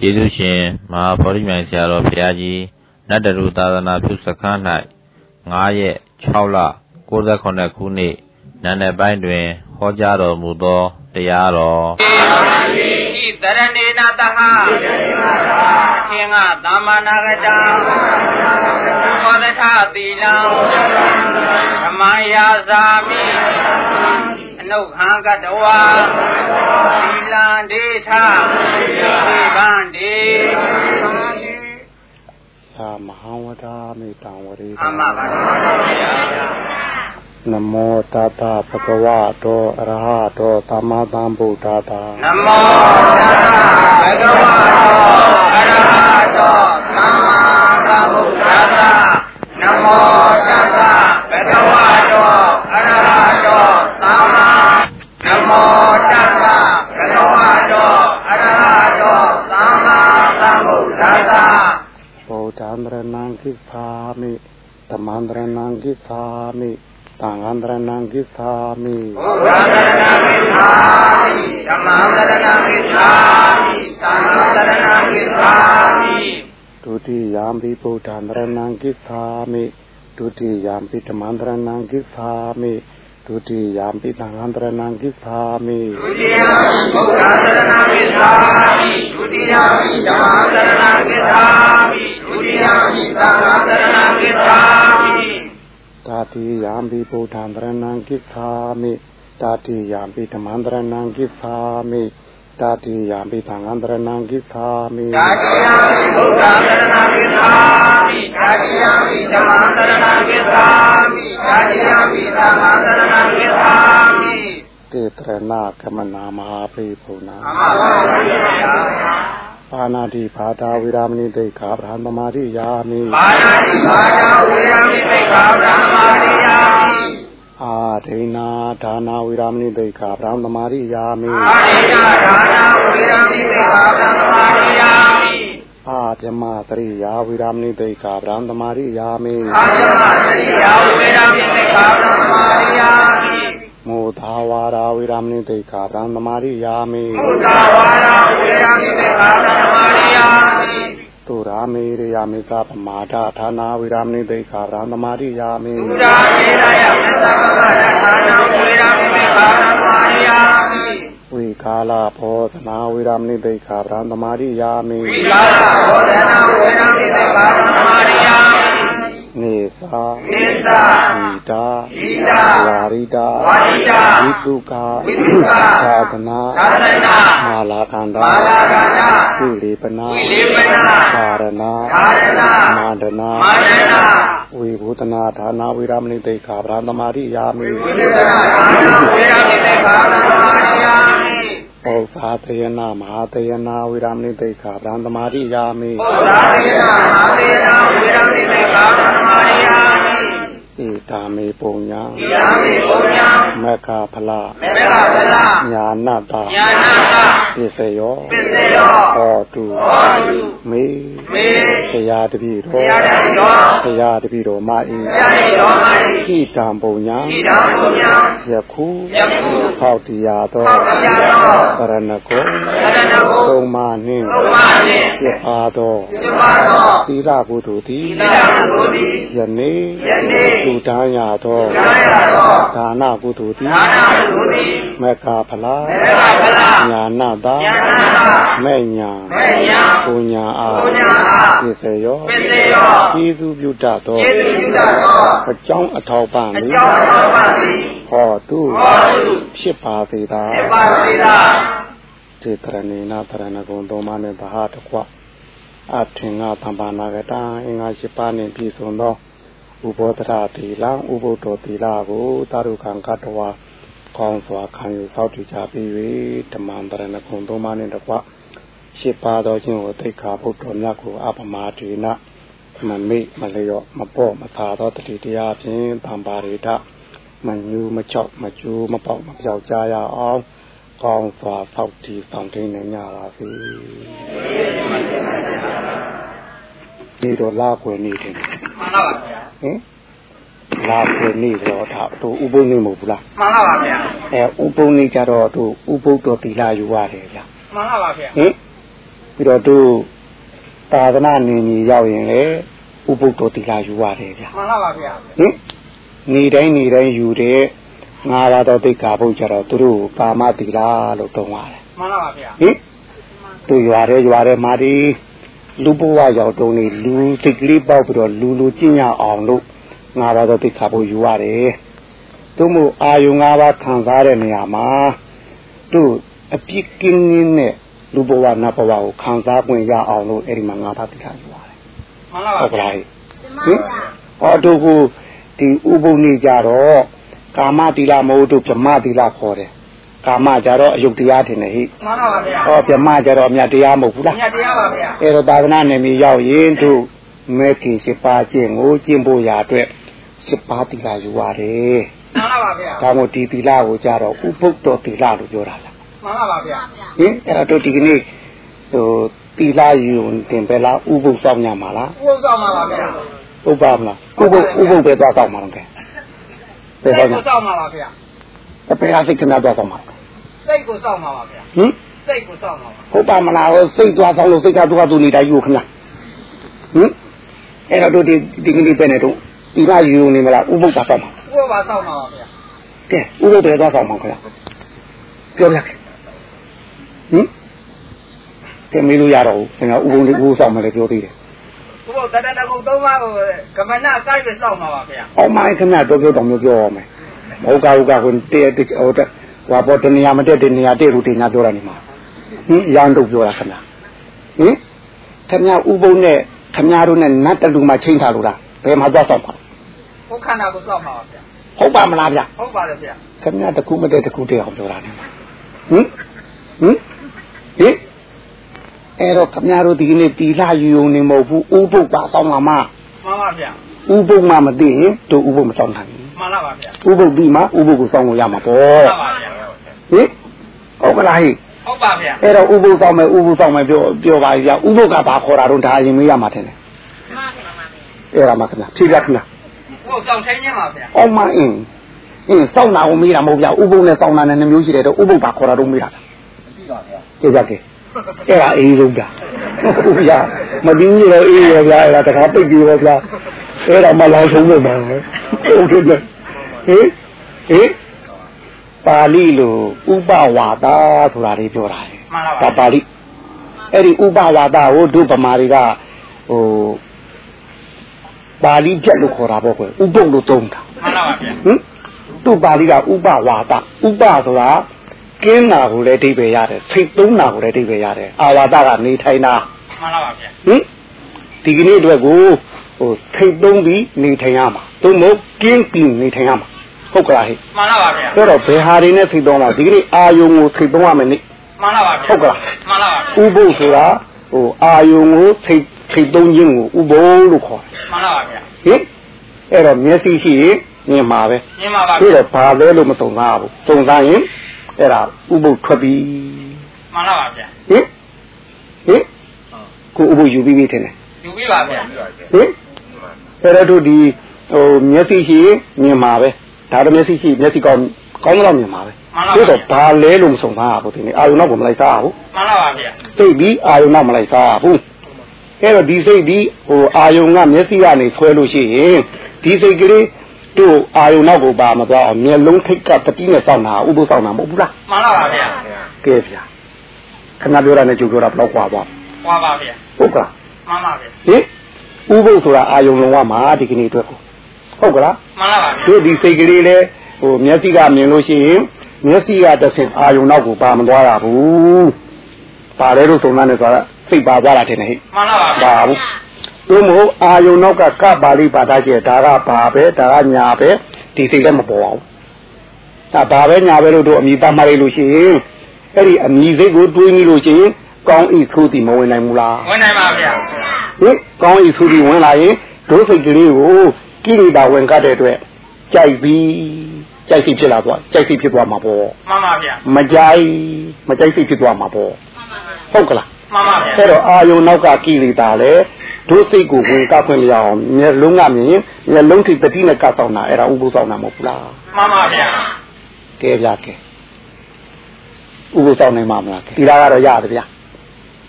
ကျေးဇူးရှင်မဟာဗောဓိမြိုင်ဆရာတော်ဘုရားကြီးနတ်တရုသာသနာပြုစခန်း၌9ရက်6လ69ခုနှစ်နံနက်ပိုင်းတွင်ဟောကြားတော်မူသောတရားတော်ဤတရဏေနတဟသင်္ဃသမ္မာနာဂတံဘောဓထသီလံဓမ္မယာဇာမိအ နုခံကတဝါသီလံဒေထသေဗန္တိသာမဟာဝဒာမေတ္တဝရေအမှန်ပါဗျာနမောတတဗုဒ္ဓဝါတောအရဟတောသမ္မာသမ္ဗုဒ္ဓတာနမောတတဗုဒ္ဓဝါတောအရဟတောသမ္မာသမ္ဗုဒ္ဓတာန မောတတဗုဒ္ဓဝါတောအရဟတောသမ္မာနမောတတဗုဒ္ဓဝါတောအရဟတောသမ္မာသမ္ဗုဒ္ဓတာဗုဒ္ဓံရဏံကိသာမိသမန္တရဏံကိသာမိသံဃာတရဏံကိသာမိဘုရားတရဏံကိသာမိဓမ္မတရဏံကိသာမိသံဃာတရဏံကိသာမိ ဒုတိယံပိဗုဒ္ဓံတရဏံကိသာမိဒုတိယံပိဓမ္မတရဏံကိသာမိဒုတိယံပိသံဃာတရဏံကိသာမိဒုတိယံဘုရားတရဏံကိသာမိဒုတိယံပိဓမ္မတရဏံကိသာမိဒုတိယံပိသံဃာတရဏံကိသာမိတာတိယံပိဗုဒ္ဓံတရဏံကိသာမိတာတိယံပိဓမ္မံတရဏံကိသာမိ တာတိယံပိသံဃံတရဏံကိသာမိတာတိယံပိဗုဒ္ဓံတရဏံကိသာမိတာတိယံပိဓမ္မံတရဏံကိသာမိတာတိယံပိသံဃံတရဏံကိသာမိတေတရဏကမနာမဟာပိဘုနာအမှန်ပါဗျာပါဏာတိဘာတာဝိရမဏိတိခာဗြဟ္မမာရိယာမိပါဏာတိဘာတာဝိရမဏိတိခာဗြဟ္မမာရိယာမိ အာဒိနာဒါနာဝိရမဏိတိခာဗြဟ္မမာရိယာမိအာဒိနာဒါနာဝိရမဏိတိခာဗြဟ္မမာရိယာမိအာဓမ္မတရိယာဝိရမဏိတိခာဗြဟ္မမာရိယာမိအာဓမ္မတရိယာဝိရမဏိတိခာဗြဟ္မမာရိယာမိမောသာဝါရာဝိရမဏိတိခာဗြဟ္မမာရိယာမိမောသာဝါရာဝိရမဏိတိခာဗြဟ္မမာရိယာမိ သုရာမေရိယာမေသပမာဒဌာနာဝိရာမဏိဒိခာရံသမာရိယာမေသုရာမေရာယမေသပမာဒဌာနာဝိရာမဏိခာရံသမာရိယာမေဝိကာလဘောဓနာဝိရာမဏိဒိခာရံသမာရိယာမေဝိကာလဘောဓနာဝိရာမဏိဒိခာရံသမာရိယာ နေသာနေသာဣတာဣတာဝါရိတာဝါရိတာဝိတုကဝိတုကသာသနာသာသနာမာလာကန္တာမာလာကန္တာဝိလေပနာဝိလေပနာသာရဏသာရဏမန္တနာမန္တနာဝိဘုဒနာဌာနာဝိရမဏိတိခာဗြဟ္မမာရိယာမိဝိဘုဒနာဌာနာဝိရမဏိတိခာဗြဟ္မမာရိယာမိ ဩသာတယနာမဟာတယနာဝိရမဏိတိခာဗြဟ္မမာရိယာမိဩသာတယနာမဟာတယနာဝိရမဏိတိခာဗြဟ္မမာရိယာဣတာမေပုံညာဣတာမေပုံညာမက္ခဖလမက္ခဖလညာနတညာနတပစ္စယောပစ္စယောဟောတုဟောတုမေမေဆရာတပည့်တော်ဆရာတပည့်တော်ဆရာတပည့်တော်မာဤဆရာတပည့်တော်မာဤ ဣတံပုံညာဣတံပုံညာယခုယခုဟောတရားတော်ဟောတရားတော်ပရဏကောပရဏကောသုံးပါးနှင့်သုံးပါးနှင့်ပြပါတော်ပြပါတော်သီလကုသိုလ်သည်သီလကုသိုလ်သည်ယနေ့ယနေ့သူတန်းရသောဒါနကုသိုလ်သည်ဒါနကုသိုလ်သည် မေခဖလားမေခဖလားညာနာတာညာနာတာမေညာမေညာပူညာအားပူညာအားပစ္စယောပစ္စယောကျေးဇူးပြုတတ်သောကျေးဇူးပြုတတ်သောအကြောင်းအထောက်ပံ့အကြောင်းအထောက်ပံ့သည်ဟောတုဟောတုဖြစ်ပါစေသာဖြစ်ပါစေသာတေတရဏေနတရဏဂုံသုံးပါးနဲ့သဟာတကွအထင်္ဂသံပါဏာကတံအင်္ဂါ၈ပါးနှင့်ပြည့်စုံသောဥဘောဓရသီလဥပုဒ္ဒောသီလကိုတာရုခံကတဝါ ကောင်းစွာခံယူသောက်တည်ကြပြီး၍ဓမ္မံတရဏဂုံသုံးပါးနှင့်တကွရှစ်ပါးသောခြင်းကိုသိက္ခာပုဒ်တော်မြတ်ကိုအပမာဒေနမမေ့မလျော့မပေါ့မသာသောတတိတရားဖြင့်တံပါရိဒမညူမချောက်မကျူးမပေါက်မပြောက်ကြရအောင်ကောင်းစွာသောက်တည်ဆောင်ထိန်နေကြပါစေဒီတော့လာခွေနေတယ်မှန်ပါပါဗျာဟင် လာခွေနေတော့ဒါတို့ဥပုံနေမဟုတ်ဘူးလားမှန်ပါပါဗျာအဲဥပုံနေကြတော့တို့ဥပုဒ္ဒောတိလာယူရတယ်ဗျာမှန်ပါပါဗျာဟင်ပြီးတော့သူသာသနာနေကြီးရောက်ရင်လေဥပုတ္တတိလာယူရတယ်ဗျာမှန်လားပါဗျာဟင်နေတိုင်းနေတိုင်းယူတဲ့ငါးပါးသောသိက္ခာပုဒ်ကြတော့သူတို့ကာမတိလာလို့တုံးပါတယ်မှန်လားပါဗျာဟင်သူရွာတဲ့ရွာတဲ့မာဒီလူဘဝရောက်တုံးနေလူစိတ်ကလေးပေါက်ပြီးတော့လူလူကျင့်ရအောင်လို့ ငါးပါးသောသိက္ခာပုဒ်ယူရတယ်သူမို့အာယုငါးပါးခံစားတဲ့နေရာမှာသူအပြစ်ကင်းနေတဲ့လူဘဝနတ်ဘဝကိုခံစားခွင့်ရအောင်လို့အဲ့ဒီမှာငါးပါးသိက္ခာယူရတယ်မှန်လားပါဟုတ်ကဗျာလားဟင်ဟောတို့ကဒီဥပုံနေကြတော့ကာမတိလမဟုတ်တို့ဗြဟ္မတိလခေါ်တယ်ကာမကြတော့အယုတ်တရားထင်တယ်ဟိမှန်လားပါဗျာဟောဗြဟ္မကြတော့အမြတ်တရားမဟုတ်ဘူးလားညတရားပါဗျာအဲ့တော့သာသနာနယ်မြေရောက်ရင်တို့မဲခင်ရှိပါခြင်းကိုကျင့်ဖို့ရာအတွက် ရှိပါတိလယူရတယ်မှန်လားပါဗျာဒါမို့ဒီတိလကိုကြတော့ဥပုတ္တတိလလို့ပြောတာလားမှန်လားပါဗျာဟင်အဲ့တော့တို့ဒီကနေ့ဟိုတိလယူတင်ပဲလားဥပုသ်ဆောင်ညမှာလားဥပ္ပဆောင်ပါပါဗျာဥပ္ပါမလားဥပုဥပုပဲသွားတော့မှာတော့ကဲဘယ်စိတော့တ်ကိုစောင့်ပါပါဗျာအပေအစိတ်ကနာသွားတော့မှာစိတ်ကိုစောင့်ပါပါဗျာဟင်စိတ်ကိုစောင့်ပါပါဟုတ်ပါမလားဟိုစိတ်သွားဆောင်လို့စိတ်ကသူကသူနေတာယူခဏဟင်အဲ့တော့တို့ဒီဒီကနေ့ပဲနဲ့တို့ ဒီကယူနေမလားဥပုပါတော့မှာဥပ္ပဆောင်ပါပါဗျာကဲဥပုပဲသွားတော့မှာခလားပြောပြခဲ့ဟင်ကဲမေးလို့ရတော့ဘူးငါဥပုံလေးဥပုဆောင်မယ်လေပြောသေးတယ်ဥပ္ပတတတကုသုံးပါးကိုကမနာစိုက်ပြီးစောင့်ပါပါဗျာအောင်မိုင်းခဏတော့ပြောတော့မျိုးပြောရမယ်ဟုတ်ကဟုတ်ကဟိုတဲဟိုတဲ့ဟောပေါ်တနေရာမတက်တဲ့နေရာတဲ့လူတင်ညာပြောတာနေမှာဟင်ရန်တို့ပြောတာခဏဟင်ခမဥပုံနဲ့ခမတို့နဲ့နတ်တလူမှချိန်ထားလို့လားဘယ်မှာသွားဆောင်ပါဟု တ်ခန္ဓာကိုစောင့်ပါပါဗျာဟုတ်ပါမလားဗျဟုတ်ပါတယ်ဗျာခမတကူမတဲ့တကူတဲ့အောင်ပြောတာနေမှာဟင်ဟင်ဟင်အဲ့တော့ခမတို့ဒီကနေ့တီလာယူုံနေမဟုတ်ဘူးဥပုပ်ပါဆောင်လာမှမှန်ပါဗျာဥပုပ်မှမသိရင်တို့ဥပုပ်မဆောင်နိုင်ဘူးမှန်လားပါဗျာဥပုပ်ပြီးမှဥပုပ်ကိုစောင့်လို့ရမှာပေါ့မှန်ပါဗျာဟင်ဟုတ်ကလားဟိဟုတ်ပါဗျာအဲ့တော့ဥပုပ်ဆောင်မယ်ဥပုပ်ဆောင်မယ်ပြောပြောပါဗျာဥပုပ်ကဘာခေါ်တာတော့ဒါအရင်မေးရမှာထင်တယ်အဲ့ဒါမှခင်ဗျဖြေပြခင်ဗျ ဥပ္ပဆောင်ထိုင်းခြင်းပါဗျာအောင်မအင်းအင်းစောင့်တာကိုမေးတာမဟုတ်ဗျာဥပုပ်နဲ့စောင့်တာနဲ့နှမျိုးရှိတယ်တော့ဥပုပ်ဘာခေါ်တာတော့မေးတာလားကြည့်ကြကဲအဲ့ဒါအေးဆုံးဗျာဟုတ်ဗျာမတင်းကြီးတော့အေးရောဗျာအဲ့ဒါတခါပိတ်ပြီးရောဗျာအဲ့ဒါမှလောင်ဆုံးလို့ပါပဲဟုတ်တယ်ဟင်ဟင်ပါဠိလိုဥပဝါဒဆိုတာလေးပြောတာလေမှန်လားဒါပါပါဠိအဲ့ဒီဥပဝါဒကိုဒုဗမာတွေကဟို ပါဠိပြက်လို့ခေါ်တာပေါ့ကွယ်ဥပုပ်လို့သုံးတာမှန်လားပါဗျာဟင်သူ့ပါဠိကဥပဝါဒဥပဆိုတာကင်းတာကိုလည်းအဓိပ္ပာယ်ရတယ်စိတ်သုံးတာကိုလည်းအဓိပ္ပာယ်ရတယ်အာဝါဒကနေထိုင်တာမှန်လားပါဗျာဟင်ဒီကနေ့အတွက်ကိုဟိုစိတ်သုံးပြီးနေထိုင်ရမှာသို့မဟုတ်ကင်းပြီးနေထိုင်ရမှာဟုတ်ကလားဟဲ့မှန်လားပါဗျာဆိုတော့ဘယ်ဟာတွေနဲ့စိတ်သုံးမှာဒီကနေ့အာယုံကိုစိတ်သုံးရမယ်နိမှန်လားပါဗျာဟုတ်ကလားမှန်လားပါဗျာဥပုပ်ဆိုတာဟိုအာယုံကိုစိတ် စိတ်သုံးခြင်းကိုဥပုပ်လို့ခေါ်တယ်မှန်လားပါဗျာဟင်အဲ့တော့မျက်စိရှိရင်မြင်မှာပဲမြင်ပါပါပြီးဗျာတော့ဘာလဲလို့မသုံးသားဘူးသုံးသားရင်အဲ့ဒါဥပုပ်ထွက်ပြီမှန်လားပါဗျာဟင်ဟင်ကိုဥပုပ်ယူပြီးပြီထင်တယ်ယူပြီးပါဗျာဟင်အဲ့တော့တို့ဒီဟိုမျက်စိရှိရင်မြင်မှာပဲဒါတော့မျက်စိရှိမျက်စိကောင်းကောင်းတော့မြင်မှာပဲပြီးတော့ဘာလဲလို့မသုံးသားဘူးဒီနေ့အာယုံတော့ကိုမလိုက်စားဘူးမှန်လားပါဗျာစိတ်ပြီးအာယုံတော့မလိုက်စားဘူး အဲ့တော့ဒီစိတ်ဒီဟိုအာယုံကမျက်စိကနေဆွဲလို့ရှိရင်ဒီစိတ်ကလေးတို့အာယုံနောက်ကိုပါမသွားအောင်မျက်လုံးထိတ်ကတတိနဲ့စောင့်တာဥပုစောင့်တာမဟုတ်ဘူးလားမှန်ပါပါဗျာကဲဗျာခဏပြောတာနဲ့ကြိုပြောတာဘယ်တော့ကွာပါကွာပါဗျာဟုတ်ကလားမှန်ပါဗျာဟင်ဥပုဆိုတာအာယုံလုံးဝမှာဒီကနေ့အတွက်ကိုဟုတ်ကလားမှန်ပါပါတို့ဒီစိတ်ကလေးလဲဟိုမျက်စိကမြင်လို့ရှိရင်မျက်စိကတစ်ဆင့်အာယုံနောက်ကိုပါမသွားတာဘူးပါတယ်လို့ဆုံးတာနဲ့ဆိုတာ စိတ်ပါသွားတာထင်တယ်ဟဲ့မှန်လားပါဗျာပါဘူးတို့မဟုတ်အာယုံနောက်ကကပါဠိပါဒကျဲဒါကဘာပဲဒါကညာပဲဒီစိတ်လည်းမပေါ်အောင်ဒါဘာပဲညာပဲလို့တို့အမိသားမလိုက်လို့ရှိရင်အဲ့ဒီအမိစိတ်ကိုတွေးမိလို့ရှိရင်ကောင်းဤသို့ဒီမဝင်နိုင်ဘူးလားဝင်နိုင်ပါဗျာဟင်ကောင်းဤသို့ဒီဝင်လာရင်ဒုစိတ်ကလေးကိုကိရိတာဝင်ကတ်တဲ့အတွက်ကြိုက်ပြီးကြိုက်စိတ်ဖြစ်လာသွားကြိုက်စိတ်ဖြစ်သွားမှာပေါ့မှန်ပါဗျာမကြိုက်မကြိုက်စိတ်ဖြစ်သွားမှာပေါ့ဟုတ်ကလား မှန်ပါဗျာအဲ့တော့အာယုံနောက်ကကိလေသာလေဒုစိတ်ကိုဝင်ကပ်ခွင့်မရအောင်မျက်လုံးကမြင်မျက်လုံးထိပတိနဲ့ကပ်ဆောင်တာအဲ့ဒါဥပုသ်ဆောင်တာမဟုတ်ဘူးလားမှန်ပါဗျာကဲဗျာကဲဥပုသ်ဆောင်နိုင်မှာမလားကဲဒီလားကတော့ရတယ်ဗျာ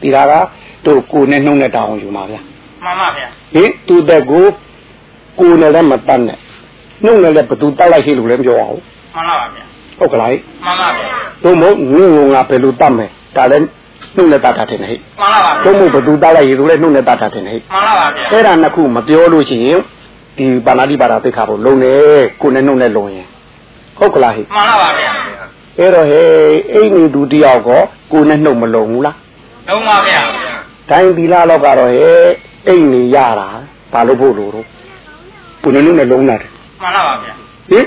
ဒီလားကတို့ကိုနဲ့နှုတ်နဲ့တောင်းယူမှာဗျာမှန်ပါဗျာဟင်သူတက်ကိုကိုနဲ့လည်းမတတ်နဲ့နှုတ်နဲ့လည်းဘသူတတ်လိုက်ရှိလို့လည်းမပြောအောင်မှန်ပါဗျာဟုတ်ကလားမှန်ပါဗျာတို့မို့ငုံငါဘယ်လိုတတ်မယ်ဒါလည်း နှုတ်နဲ့တတ်တာတင်ဟဲ့မှန်ပါဗျာတို့မို့ဘသူတတ်လိုက်ရလို့လည်းနှုတ်နဲ့တတ်တာတင်ဟဲ့မှန်ပါဗျာအဲ့ဒါနှစ်ခုမပြောလို့ရှိရင်ဒီပါဏာတိပါဒသိက္ခာဖို့လုံနေကိုနဲ့နှုတ်နဲ့လုံရင်ဟုတ်ကလားဟိမှန်ပါဗျာအဲ့တော့ဟဲ့အိမ်နေသူတယောက်ကကိုနဲ့နှုတ်မလုံဘူးလားလုံးပါဗျာတိုင်းသီလာတော့ကတော့ဟဲ့အိမ်နေရတာဘာလို့ဖို့လို့တော့ကိုနဲ့နှုတ်နဲ့လုံတာတယ်မှန်ပါဗျာဟင်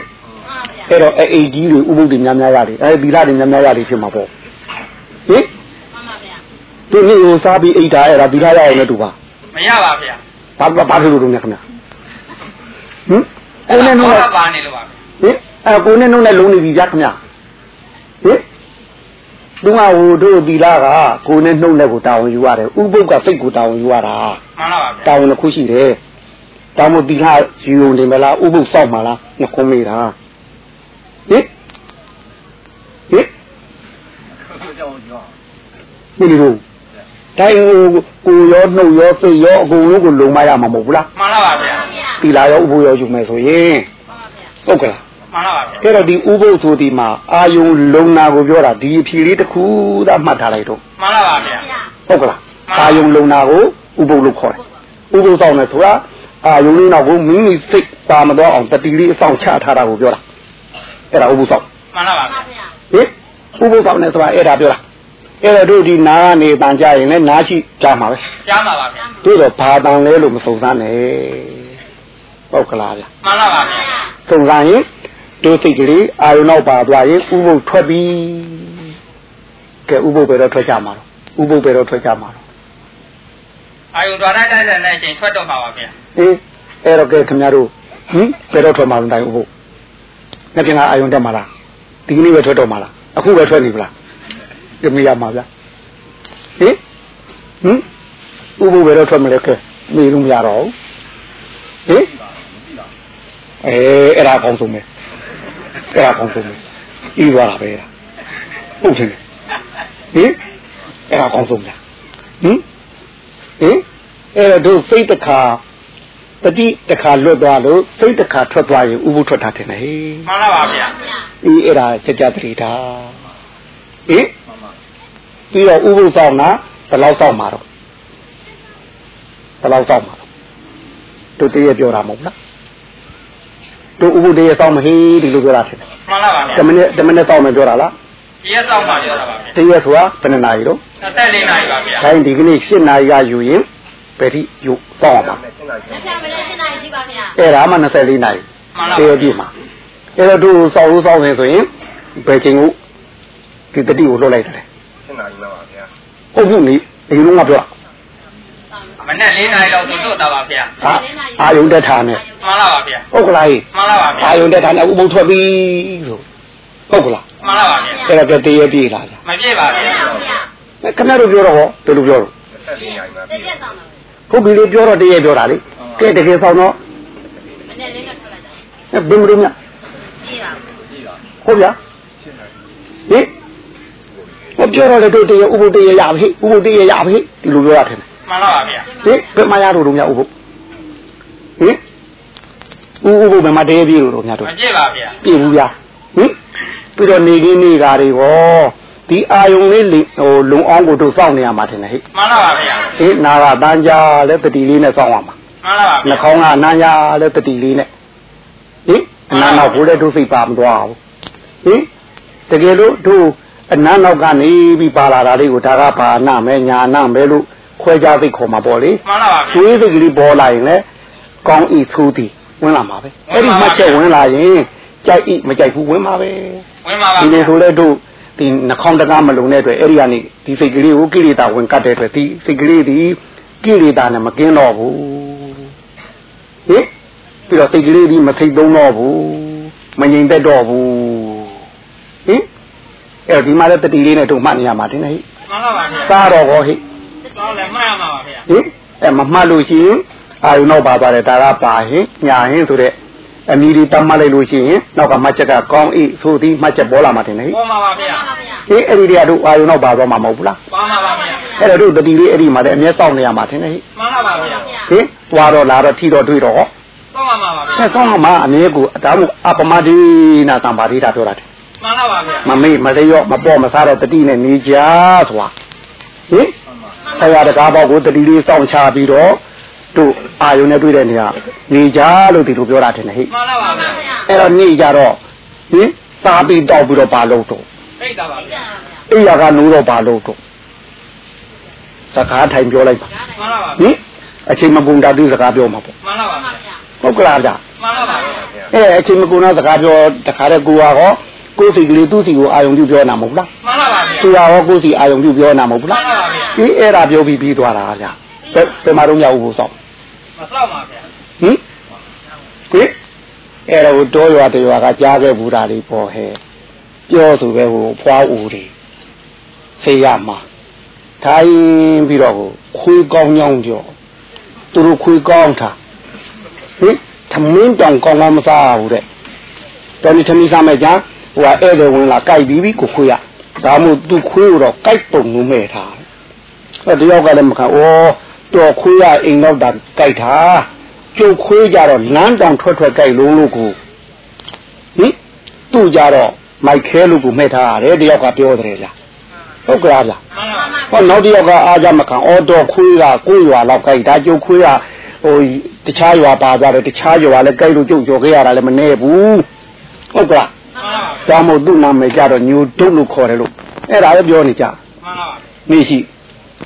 အဲ့တော့အဲ့အိမ်ကြီးတွေဥပုပ်တွေများများရတယ်အဲ့သီလာတွေများများရတယ်ဖြစ်မှာပေါ့ဟင် သူနေ့ကိုစားပြီးအိတ်တာအဲ့ဒါသီလာရရင်လည်းတူပါမရပါဗျာဘာဘာဘာဖြစ်လို့တော့မြတ်ခင်ဗျဟင်ကိုနဲ့နှုတ်နဲ့ပါနေလို့ပါဗျာဟင်အဲကိုနဲ့နှုတ်နဲ့လုံးနေပြီဗျာခင်ဗျဟင်သူကဟိုတို့ဒီလာကကိုနဲ့နှုတ်နဲ့ကိုတာဝန်ယူရတယ်ဥပုပ်ကစိတ်ကိုတာဝန်ယူရတာမှန်ပါဗျာတာဝန်တစ်ခုရှိတယ်တောင်းမဒီလာယူုံနေမလားဥပုပ်စောက်မလားနှခုံးမေးတာဟင်ဟင်မင်းတို့ တိုင်းကိုရောနှုတ်ရောစိတ်ရောအကုန်လုံးကိုလုံမရမှာမဟုတ်ဘူးလားမှန်ပါဗျာဒီလာရောဥပုပ်ရောယူမယ်ဆိုရင်ဟုတ်ကဲ့မှန်ပါဗျာအဲ့တော့ဒီဥပုပ်ဆိုဒီမှာအာယုံလုံနာကိုပြောတာဒီအဖြေလေးတစ်ခုသာမှတ်ထားလိုက်တော့မှန်ပါဗျာဟုတ်ကလားအာယုံလုံနာကိုဥပုပ်လို့ခေါ်တယ်ဥပုပ်ဆောင်တယ်ဆိုတာအာယုံလေးနောက်ကိုမိမိစိတ်ပါမတော့အောင်တတိလေးအဆောင်ချထားတာကိုပြောတာအဲ့ဒါဥပုပ်ဆောင်မှန်ပါဗျာဟင်ဥပုပ်ဆောင်တယ်ဆိုတာအဲ့ဒါပြောတာ အဲ့တော့တို့ဒီနာကနေတန်ကြရင်လည်းနားရှိကြမှာပဲကြားပါပါဗျာတို့တော့ဘာတန်လဲလို့မစုံစမ်းနဲ့ဟုတ်ကလားဗျမှန်ပါဗျာစုံစမ်းရင်တို့စိတ်ကလေးအာယုံနောက်ပါသွားရင်ဥပုပ်ထွက်ပြီကဲဥပုပ်ပဲတော့ထွက်ကြမှာတော့ဥပုပ်ပဲတော့ထွက်ကြမှာတော့အာယုတော်တိုင်းတိုင်းတဲ့အချိန်ထွက်တော့ပါပါဗျာအေးအဲ့တော့ကဲခင်ဗျားတို့ဟင်ဘယ်တော့ထွက်မှာလဲတိုင်ဥပုပ်နှစ်ပြင်ကအာယုံတက်မှာလားဒီကနေ့ပဲထွက်တော့မှာလားအခုပဲထွက်နေပလား ကြမရမှာဗျဟင်ဟင်ဥပုပ်ပဲတော့ထွက်မလဲကဲမေးလို့မရတော့ဘူးဟင်အဲအဲ့ဒါအကောင်းဆုံးပဲအဲ့ဒါအကောင်းဆုံးပဲဤသွားတာပဲအဲ့ဒါဟုတ်တယ်ဟင်အဲ့ဒါအကောင်းဆုံးဗျဟင်ဟင်အဲ့တော့တို့စိတ်တစ်ခါတတိတစ်ခါလွတ်သွားလို့စိတ်တစ်ခါထွက်သွားရင်ဥပုထွက်တာတယ်ဟဲ့မှန်ပါပါဗျာအေးအဲ့ဒါစကြတတိတာဟင် ပြီးတော့ဥပုဆောင်တာဘယ်လောက်ဆောင်မှာတော့ဘယ်လောက်ဆောင်မှာတော့တို့တည်းရပြောတာမဟုတ်လားတို့ဥပုတည်းရဆောင်မဟေးဒီလိုပြောတာဖြစ်တယ်မှန်ပါပါဗျာတမနစ်တမနစ်ဆောင်မယ်ပြောတာလားဒီရက်တော့ပါပြောတာပါဗျာတည်းရဆိုတာဘယ်နှစ်နာရီတော့24နာရီပါဗျာတိုင်းဒီကနေ့7နာရီကယူရင်ဘယ်ထိယူဆောင်အောင်ပါလက်ချမလေးရှင်းနိုင်ရှိပါဗျာအဲ့ဒါမှ24နာရီမှန်ပါတည်းရပါပြည့်မှာအဲ့တော့တို့စောက်လို့စောက်နေဆိုရင်ဘယ်ချိန်ကိုဒီတတိကိုလွတ်လိုက်တယ် ရှင်းနာကြီးပါပါဗျာဟုတ်ဘူးလေဒီလိုငါပြောမနေ့4နာရီလောက်တို့တာပါဗျာဟာအာယုံတက်ထားနဲ့မှန်ပါပါဗျာဟုတ်ကလားဟိမှန်ပါပါဗျာအာယုံတက်ထားနဲ့ဥပုပ်ထွက်ပြီဆိုဟုတ်ကလားမှန်ပါပါဗျာအဲ့တော့ကတည်းရပြည့်လာကြမပြည့်ပါဗျာဗျာခင်ဗျားတို့ပြောတော့ဟောဘယ်လိုပြောတော့သက်ရှင်နိုင်ပါတပြီကယ်ဆောင်ပါဟုတ်ပြီလေပြောတော့တည်းရပြောတာလေကဲတကယ်ဆောင်တော့မနေ့လေးနဲ့ထွက်လိုက်တာဘယ်မလို့မြကြည့်ပါဟုတ်ဗျာဟင် ဟောပြောတော့လေတို့တည်းရဥပုပ်တည်းရရပြီဥပုပ်တည်းရရပြီဒီလိုပြောရတယ်မှန်ပါပါဗျာဟင်ဘယ်မှာရတော့တို့များဥပုပ်ဟင်ဥဥပုပ်ဘယ်မှာတည်းရပြီလို့တို့များမတို့ပြည့်ပါဗျာပြည်ဘူးဗျာဟင်ပြီးတော့နေကင်းနေကားတွေဟောဒီအာယုံလေးလေဟိုလုံအောင်ကိုတို့စောင့်နေရမှာထင်တယ်ဟဲ့မှန်ပါပါဗျာဟင်နာကတန်းကြလဲတတိလေးနဲ့စောင့်ရမှာမှန်ပါပါနှာခေါင်းကနာရလဲတတိလေးနဲ့ဟင်အနာနောက်ကိုလည်းတို့စိတ်ပါမသွားဘူးဟင်တကယ်လို့တို့ အနာနောက်ကနေပြီးပါလာတာလေးကိုဒါကဘာနာမဲညာနာမဲလို့ခွဲခြားသိခေါ်မှာပေါ့လေမှန်ပါပါဗျာသွေးစိတ်ကလေးပေါ်လာရင်လည်းကောင်းဤသူသည်ဝင်လာမှာပဲအဲ့ဒီမှတ်ချက်ဝင်လာရင်ကြိုက်ဤမကြိုက်ဘူးဝင်မှာပဲဝင်ပါပါဒီဗျာလိုဆိုလဲတို့ဒီနှာခေါင်းတကားမလုံတဲ့အတွက်အဲ့ဒီကနေဒီစိတ်ကလေးကိုကိလေသာဝင်ကတ်တဲ့အတွက်ဒီစိတ်ကလေးဒီကိလေသာနဲ့မကင်းတော့ဘူးဟင်ပြီးတော့စိတ်ကလေးဒီမထိတ်သုံးတော့ဘူးမငြိမ်သက်တော့ဘူးဟင် အဲ့တော့ဒီမှာလည်းတတိလေးနဲ့တို့မှတ်နေရမှာတင်ဟိမှန်ပါပါဗျာစားတော့ဟောဟိတော့လည်းမှတ်ရမှာပါဗျာဟင်အဲမမှတ်လို့ရှိရင်အာယုံတော့ပါသွားတယ်ဒါကပါဟင်ညာဟင်ဆိုတဲ့အမီဒီတတ်မှတ်လိုက်လို့ရှိရင်နောက်ကမှတ်ချက်ကကောင်းဤဆိုသည်မှတ်ချက်ပေါ်လာမှာတင်လေပေါ်မှာပါဗျာပါဗျာဟေးအဲ့ဒီတည်းကတို့အာယုံတော့ပါသွားမှာမဟုတ်ဘူးလားပါမှာပါဗျာအဲ့တော့တို့တတိလေးအဲ့ဒီမှာလည်းအမျက်စောင့်နေရမှာတင်လေဟေးမှန်ပါပါဗျာဟေးသွားတော့လာတော့ထီတော့တွေ့တော့ဟောတော့မှာပါဗျာဆက်ဆောင်မှာအမြဲကိုဒါမှအပမဒိနာသံပါဒိတာပြောတာတယ် မှန်ပါပါဗျာမမေ့မလျော့မပေါ့မစားတော့တတိနဲ့နေကြဆိုတာဟင်ဆရာတကားပေါက်ကိုတတိလေးစောင့်ချပြီးတော့တို့အာယုံနဲ့တွေ့တဲ့နေရာနေကြလို့ဒီလိုပြောတာတယ်ဟဲ့မှန်ပါပါဗျာအဲ့တော့နေကြတော့ဟင်စားပြီးတောက်ပြီးတော့ပါလို့တော့သိတာပါဗျာအိယာကနိုးတော့ပါလို့တော့စကားထိုင်ပြောလိုက်ပါမှန်ပါပါဟင်အချိန်မကုန်တာဒီစကားပြောမှာပေါ့မှန်ပါပါဗျာဟုတ်ကလားဗျမှန်ပါပါဗျာအဲအချိန်မကုန်တော့စကားပြောတခါတည်းကိုကဟော ကိုယ်စီကလေးသူ့စီကိုအာယုံပြုပြောနာမဟုတ်လားမှန်ပါပါဗျာသူကဟောကိုယ်စီအာယုံပြုပြောနာမဟုတ်ဘူးမှလားန်ပါပါဗျာဒီအဲ့ဒါပြောပြီးပြီးသွားတာဗျာဘယ်ဘယ်မှာတော့ရဘူးပေါ့မဆောက်ပါဗျာဟင်ဟင်အဲ့တော့တောရွာတရွာကကြားခဲ့ဘူးတာလေးပေါ့ဟဲ့ပြောဆိုပဲဟိုဖွားဦးတွေဆေးရမှာထိုင်ပြီးတော့ဟိုခွေးကောင်းညောင်းပြောသူတို့ခွေးကောင်းတာဟင်သမင်းတောင်ကောင်းကောင်းမစားဘူးတဲ့တော်နေသမီးစားမဲ့ကြာ ဟိုကဧည့်သည်ဝင်လာကြိုက်ပြီးပြီကိုခွေးရဒါမှမဟုတ်သူခွေးကိုတော့ကြိုက်ပုံမှုမဲ့ထားအဲ့တယောက်ကလည်းမခံဩတော်ခွေးရအိမ်တော့တာကြိုက်တာကျုပ်ခွေးကြတော့လမ်းတောင်ထွက်ထွက်ကြိုက်လုံးလို့ကိုဟင်သူ့ကြတော့မိုက်ခဲလို့ကိုမဲ့ထားရတယ်တယောက်ကပြောတယ်ဗျာဟုတ်ကလားဗျာမှန်ပါပါဟောနောက်တစ်ယောက်ကအားကြမခံအော်တော်ခွေးကကိုယ်ရွာလောက်ကြိုက်ဒါကျုပ်ခွေးကဟိုတခြားရွာပါသွားတယ်တခြားရွာလည်းကြိုက်လို့ကျုပ်ကြော်ခဲ့ရတာလည်းမနေဘူးဟုတ်က လားမှန်ပါပါဒါမို့သူ့နာမည်ကြတော့ညိုတုတ်လို့ခေါ်တယ်လို့အဲ့ဒါလည်းပြောနေကြမှန်ပါပါနေရှိ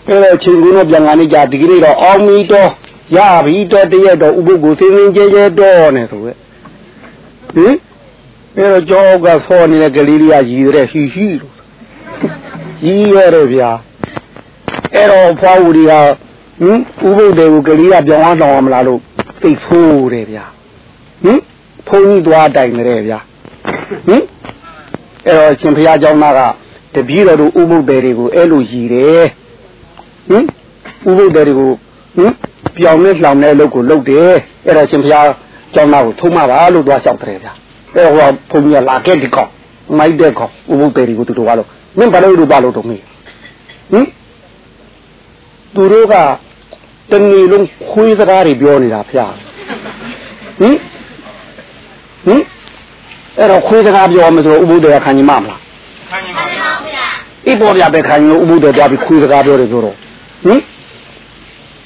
အဲ့တော့ချင်းကူးတော့ပြန်လာနေကြဒီကနေ့တော့အောင်မီတော့ရပြီတော့တရက်တော့ဥပုပ်ကိုစင်းစင်းကြဲကြဲတော့နေဆိုရဲ့ဟင်အဲ့တော့ကြောကဖော်နေတဲ့ကလေးလေးကရည်တဲ့ဟီဟီလို့ရည်ရတယ်ဗျာအဲ့တော့ဖွားဦးတွေကဟင်ဥပုပ်တွေကိုကလေးကပြောင်းအောင်တောင်းအောင်မလားလို့သိဖိုးတယ်ဗျာဟင်ဖုန်းကြီးသွားတိုင်နေတယ်ဗျာ ဟင်အဲ့တော့ရှင်ဖျားเจ้าနာကတပည့်တော်တို့ဥပုပ်တွေကိုအဲ့လိုရည်တယ်ဟင်ဥပုပ်တွေကိုဟင်ပြောင်းနဲ့လောင်တဲ့အလုပ်ကိုလုပ်တယ်အဲ့တော့ရှင်ဖျားเจ้าနာကိုထုံးမပါလို့သွားလျှောက်တယ်ဗျာအဲ့ဟိုဘုန်းကြီးကလာခဲ့ဒီကောင်မိုက်တဲ့ကောင်ဥပုပ်တွေကိုသူတို့ကလို့မင်းဘာလို့လို့ပါလို့တော့မင်းဟင်သူတို့ကတနေ့လုံးခွေးစကားတွေပြောနေတာဖျားဟင်ဟင် အဲ့တော့ခွေးစကားပြောမှဆိုတော့ဥပုပ်တွေကခံကြီးမမလားခံရင်မှပါန်ဗျာပါဗျာအိပေါ်ပြပဲခိုင်းလို့ဥပုဒ်တော်ကြပြီးခွေးစကားပြောတယ်ဆိုတော့ဟင်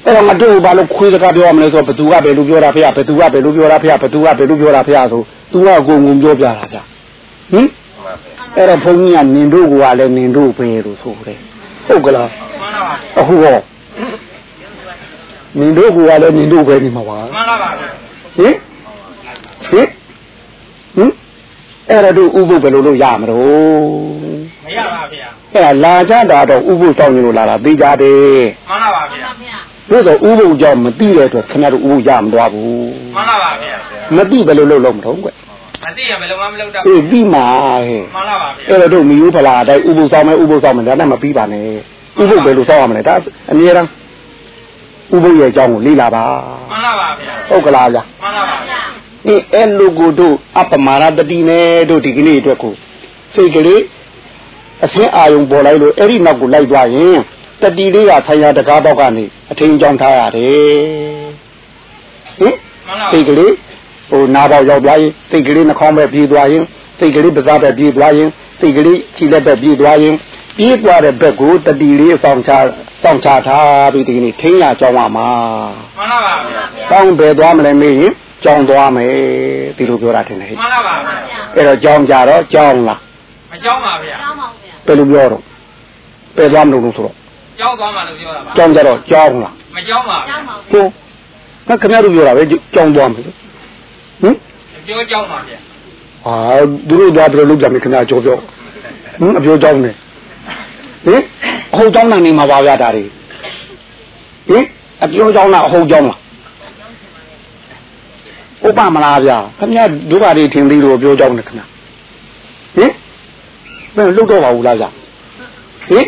အဲ့တော့မတို့ဘာလို့ခွေးစကားပြောရမလဲဆိုတော့ဘသူကပဲလူပြောတာဖေဘသူကပဲလူပြောတာဖေဘသူကပဲလူပြောတာဖေဆိုသူကကိုယ်ငုံပြောပြတာဗျဟင်အဲ့တော့ဘုန်းကြီးကနင်တို့ကလည်းနင်တို့ပဲလို့ဆိုတယ်ဟုတ်ကလားမှန်ပါပါအခုဟောနင်တို့ကလည်းနင်တို့ပဲနေမှာပါမှန်ပါပါဗျာဟင်ဟင်ဟင် အဲ့တော့တို့ဥပုဒ်ပဲလို့လို့ရမလို့မရပါဗျာအဲ့ဒါလာကြတာတော့ဥပုသ်တောင်းရင်လို့လာတာသိကြတယ်မှန်ပါပါမှန်ဗျာပါဗျာတို့တော့ဥပုသ်ကြောင့်မသိတဲ့အတွက်ခင်ဗျားတို့ဥပုသ်ရမသွားဘူးမှန်ပါပါဗျာမသိဘယ်လိုလုပ်လို့မထုံးကွမသိရမလုံးမမလုံးတော့အေးပြီးမှာဟဲ့မှန်ပါပါဗျာအဲ့တော့တို့မီယူဖလာအတိုင်းဥပုသ်ဆောင်မယ်ဥပုသ်ဆောင်မယ်ဒါနဲ့မပြီးပါနဲ့ဥပုသ်ဘယ်လိုဆောင်ရမလဲဒါအမြဲတမ်းဥပုသ်ရဲ့အကြောင်းကိုလေ့လာပါမှန်ပါပါဗျာဟုတ်ကလားဗျာမှန်ပါပါဗျာ အေးအဲ့လိုကိုတို့အပမာရတတိနဲ့တို့ဒီကနေ့အတွက်ကိုစိတ်ကလေးအစင်းအာယုံပေါ်လိုက်လို့အဲ့ဒီနောက်ကိုလိုက်သွားရင်တတိလေးကဆရာတကားပေါက်ကနေအထင်ကြောင်းထားရတယ်ဟင်မှန်ပါစိတ်ကလေးဟိုနာပေါက်ရောက်သွားရင်စိတ်ကလေးနှာခေါင်းပဲပြေးသွားရင်စိတ်ကလေးပါးစပ်ပဲပြေးသွားရင်စိတ်ကလေးခြေလက်ပဲပြေးသွားရင်ပြေးသွားတဲ့ဘက်ကိုတတိလေးဆောင်ချဆောင်ချထားပြီးဒီကနေ့ထင်းရကြောင်းပါမှာမှန်ပါပါဗျာတောင်းပဲသွားမလဲမေးရင် ကြောင်းသွားမယ်ဒီလိုပြောတာထင်တယ်ဟဲ့မှန်ပါပါဗျာအဲ့တော့ကြောင်းကြတော့ကြောင်းလားမကြောက်ပါဗျာကောင်းပါဗျာဘယ်လိုပြောတော့ပဲသွားမလို့လို့ဆိုတော့ကြောက်သွားမှလို့ပြောတာပါကြောင်းကြတော့ကြောင်းလားမကြောက်ပါကောင်းဗျာပါဗျာဟုတ်ငါခင်ဗျားတို့ပြောတာပဲကြောင်းသွားမယ်ဟင်ပြောကြောက်ပါဗျာဟာသူတို့သွားပြီးတော့လုပ်ကြမယ်ခင်ဗျာကြောပြောဟင်အပြောကြောင်းနေဟင်အဟုတ်ကြောင်းနိုင်နေမှာပါဗျာဒါတွေဟင်အပြောကြောင်းလားအဟုတ်ကြောင်းလား ဥပမလားဗျာခင်ဗျာဒုက္ခတွေထင်သေးလို့ပြောကြောင်းနေခင်ဗျာဟင်ဘယ်လုတ်တော့ပါဘူးလားဗျာဟင်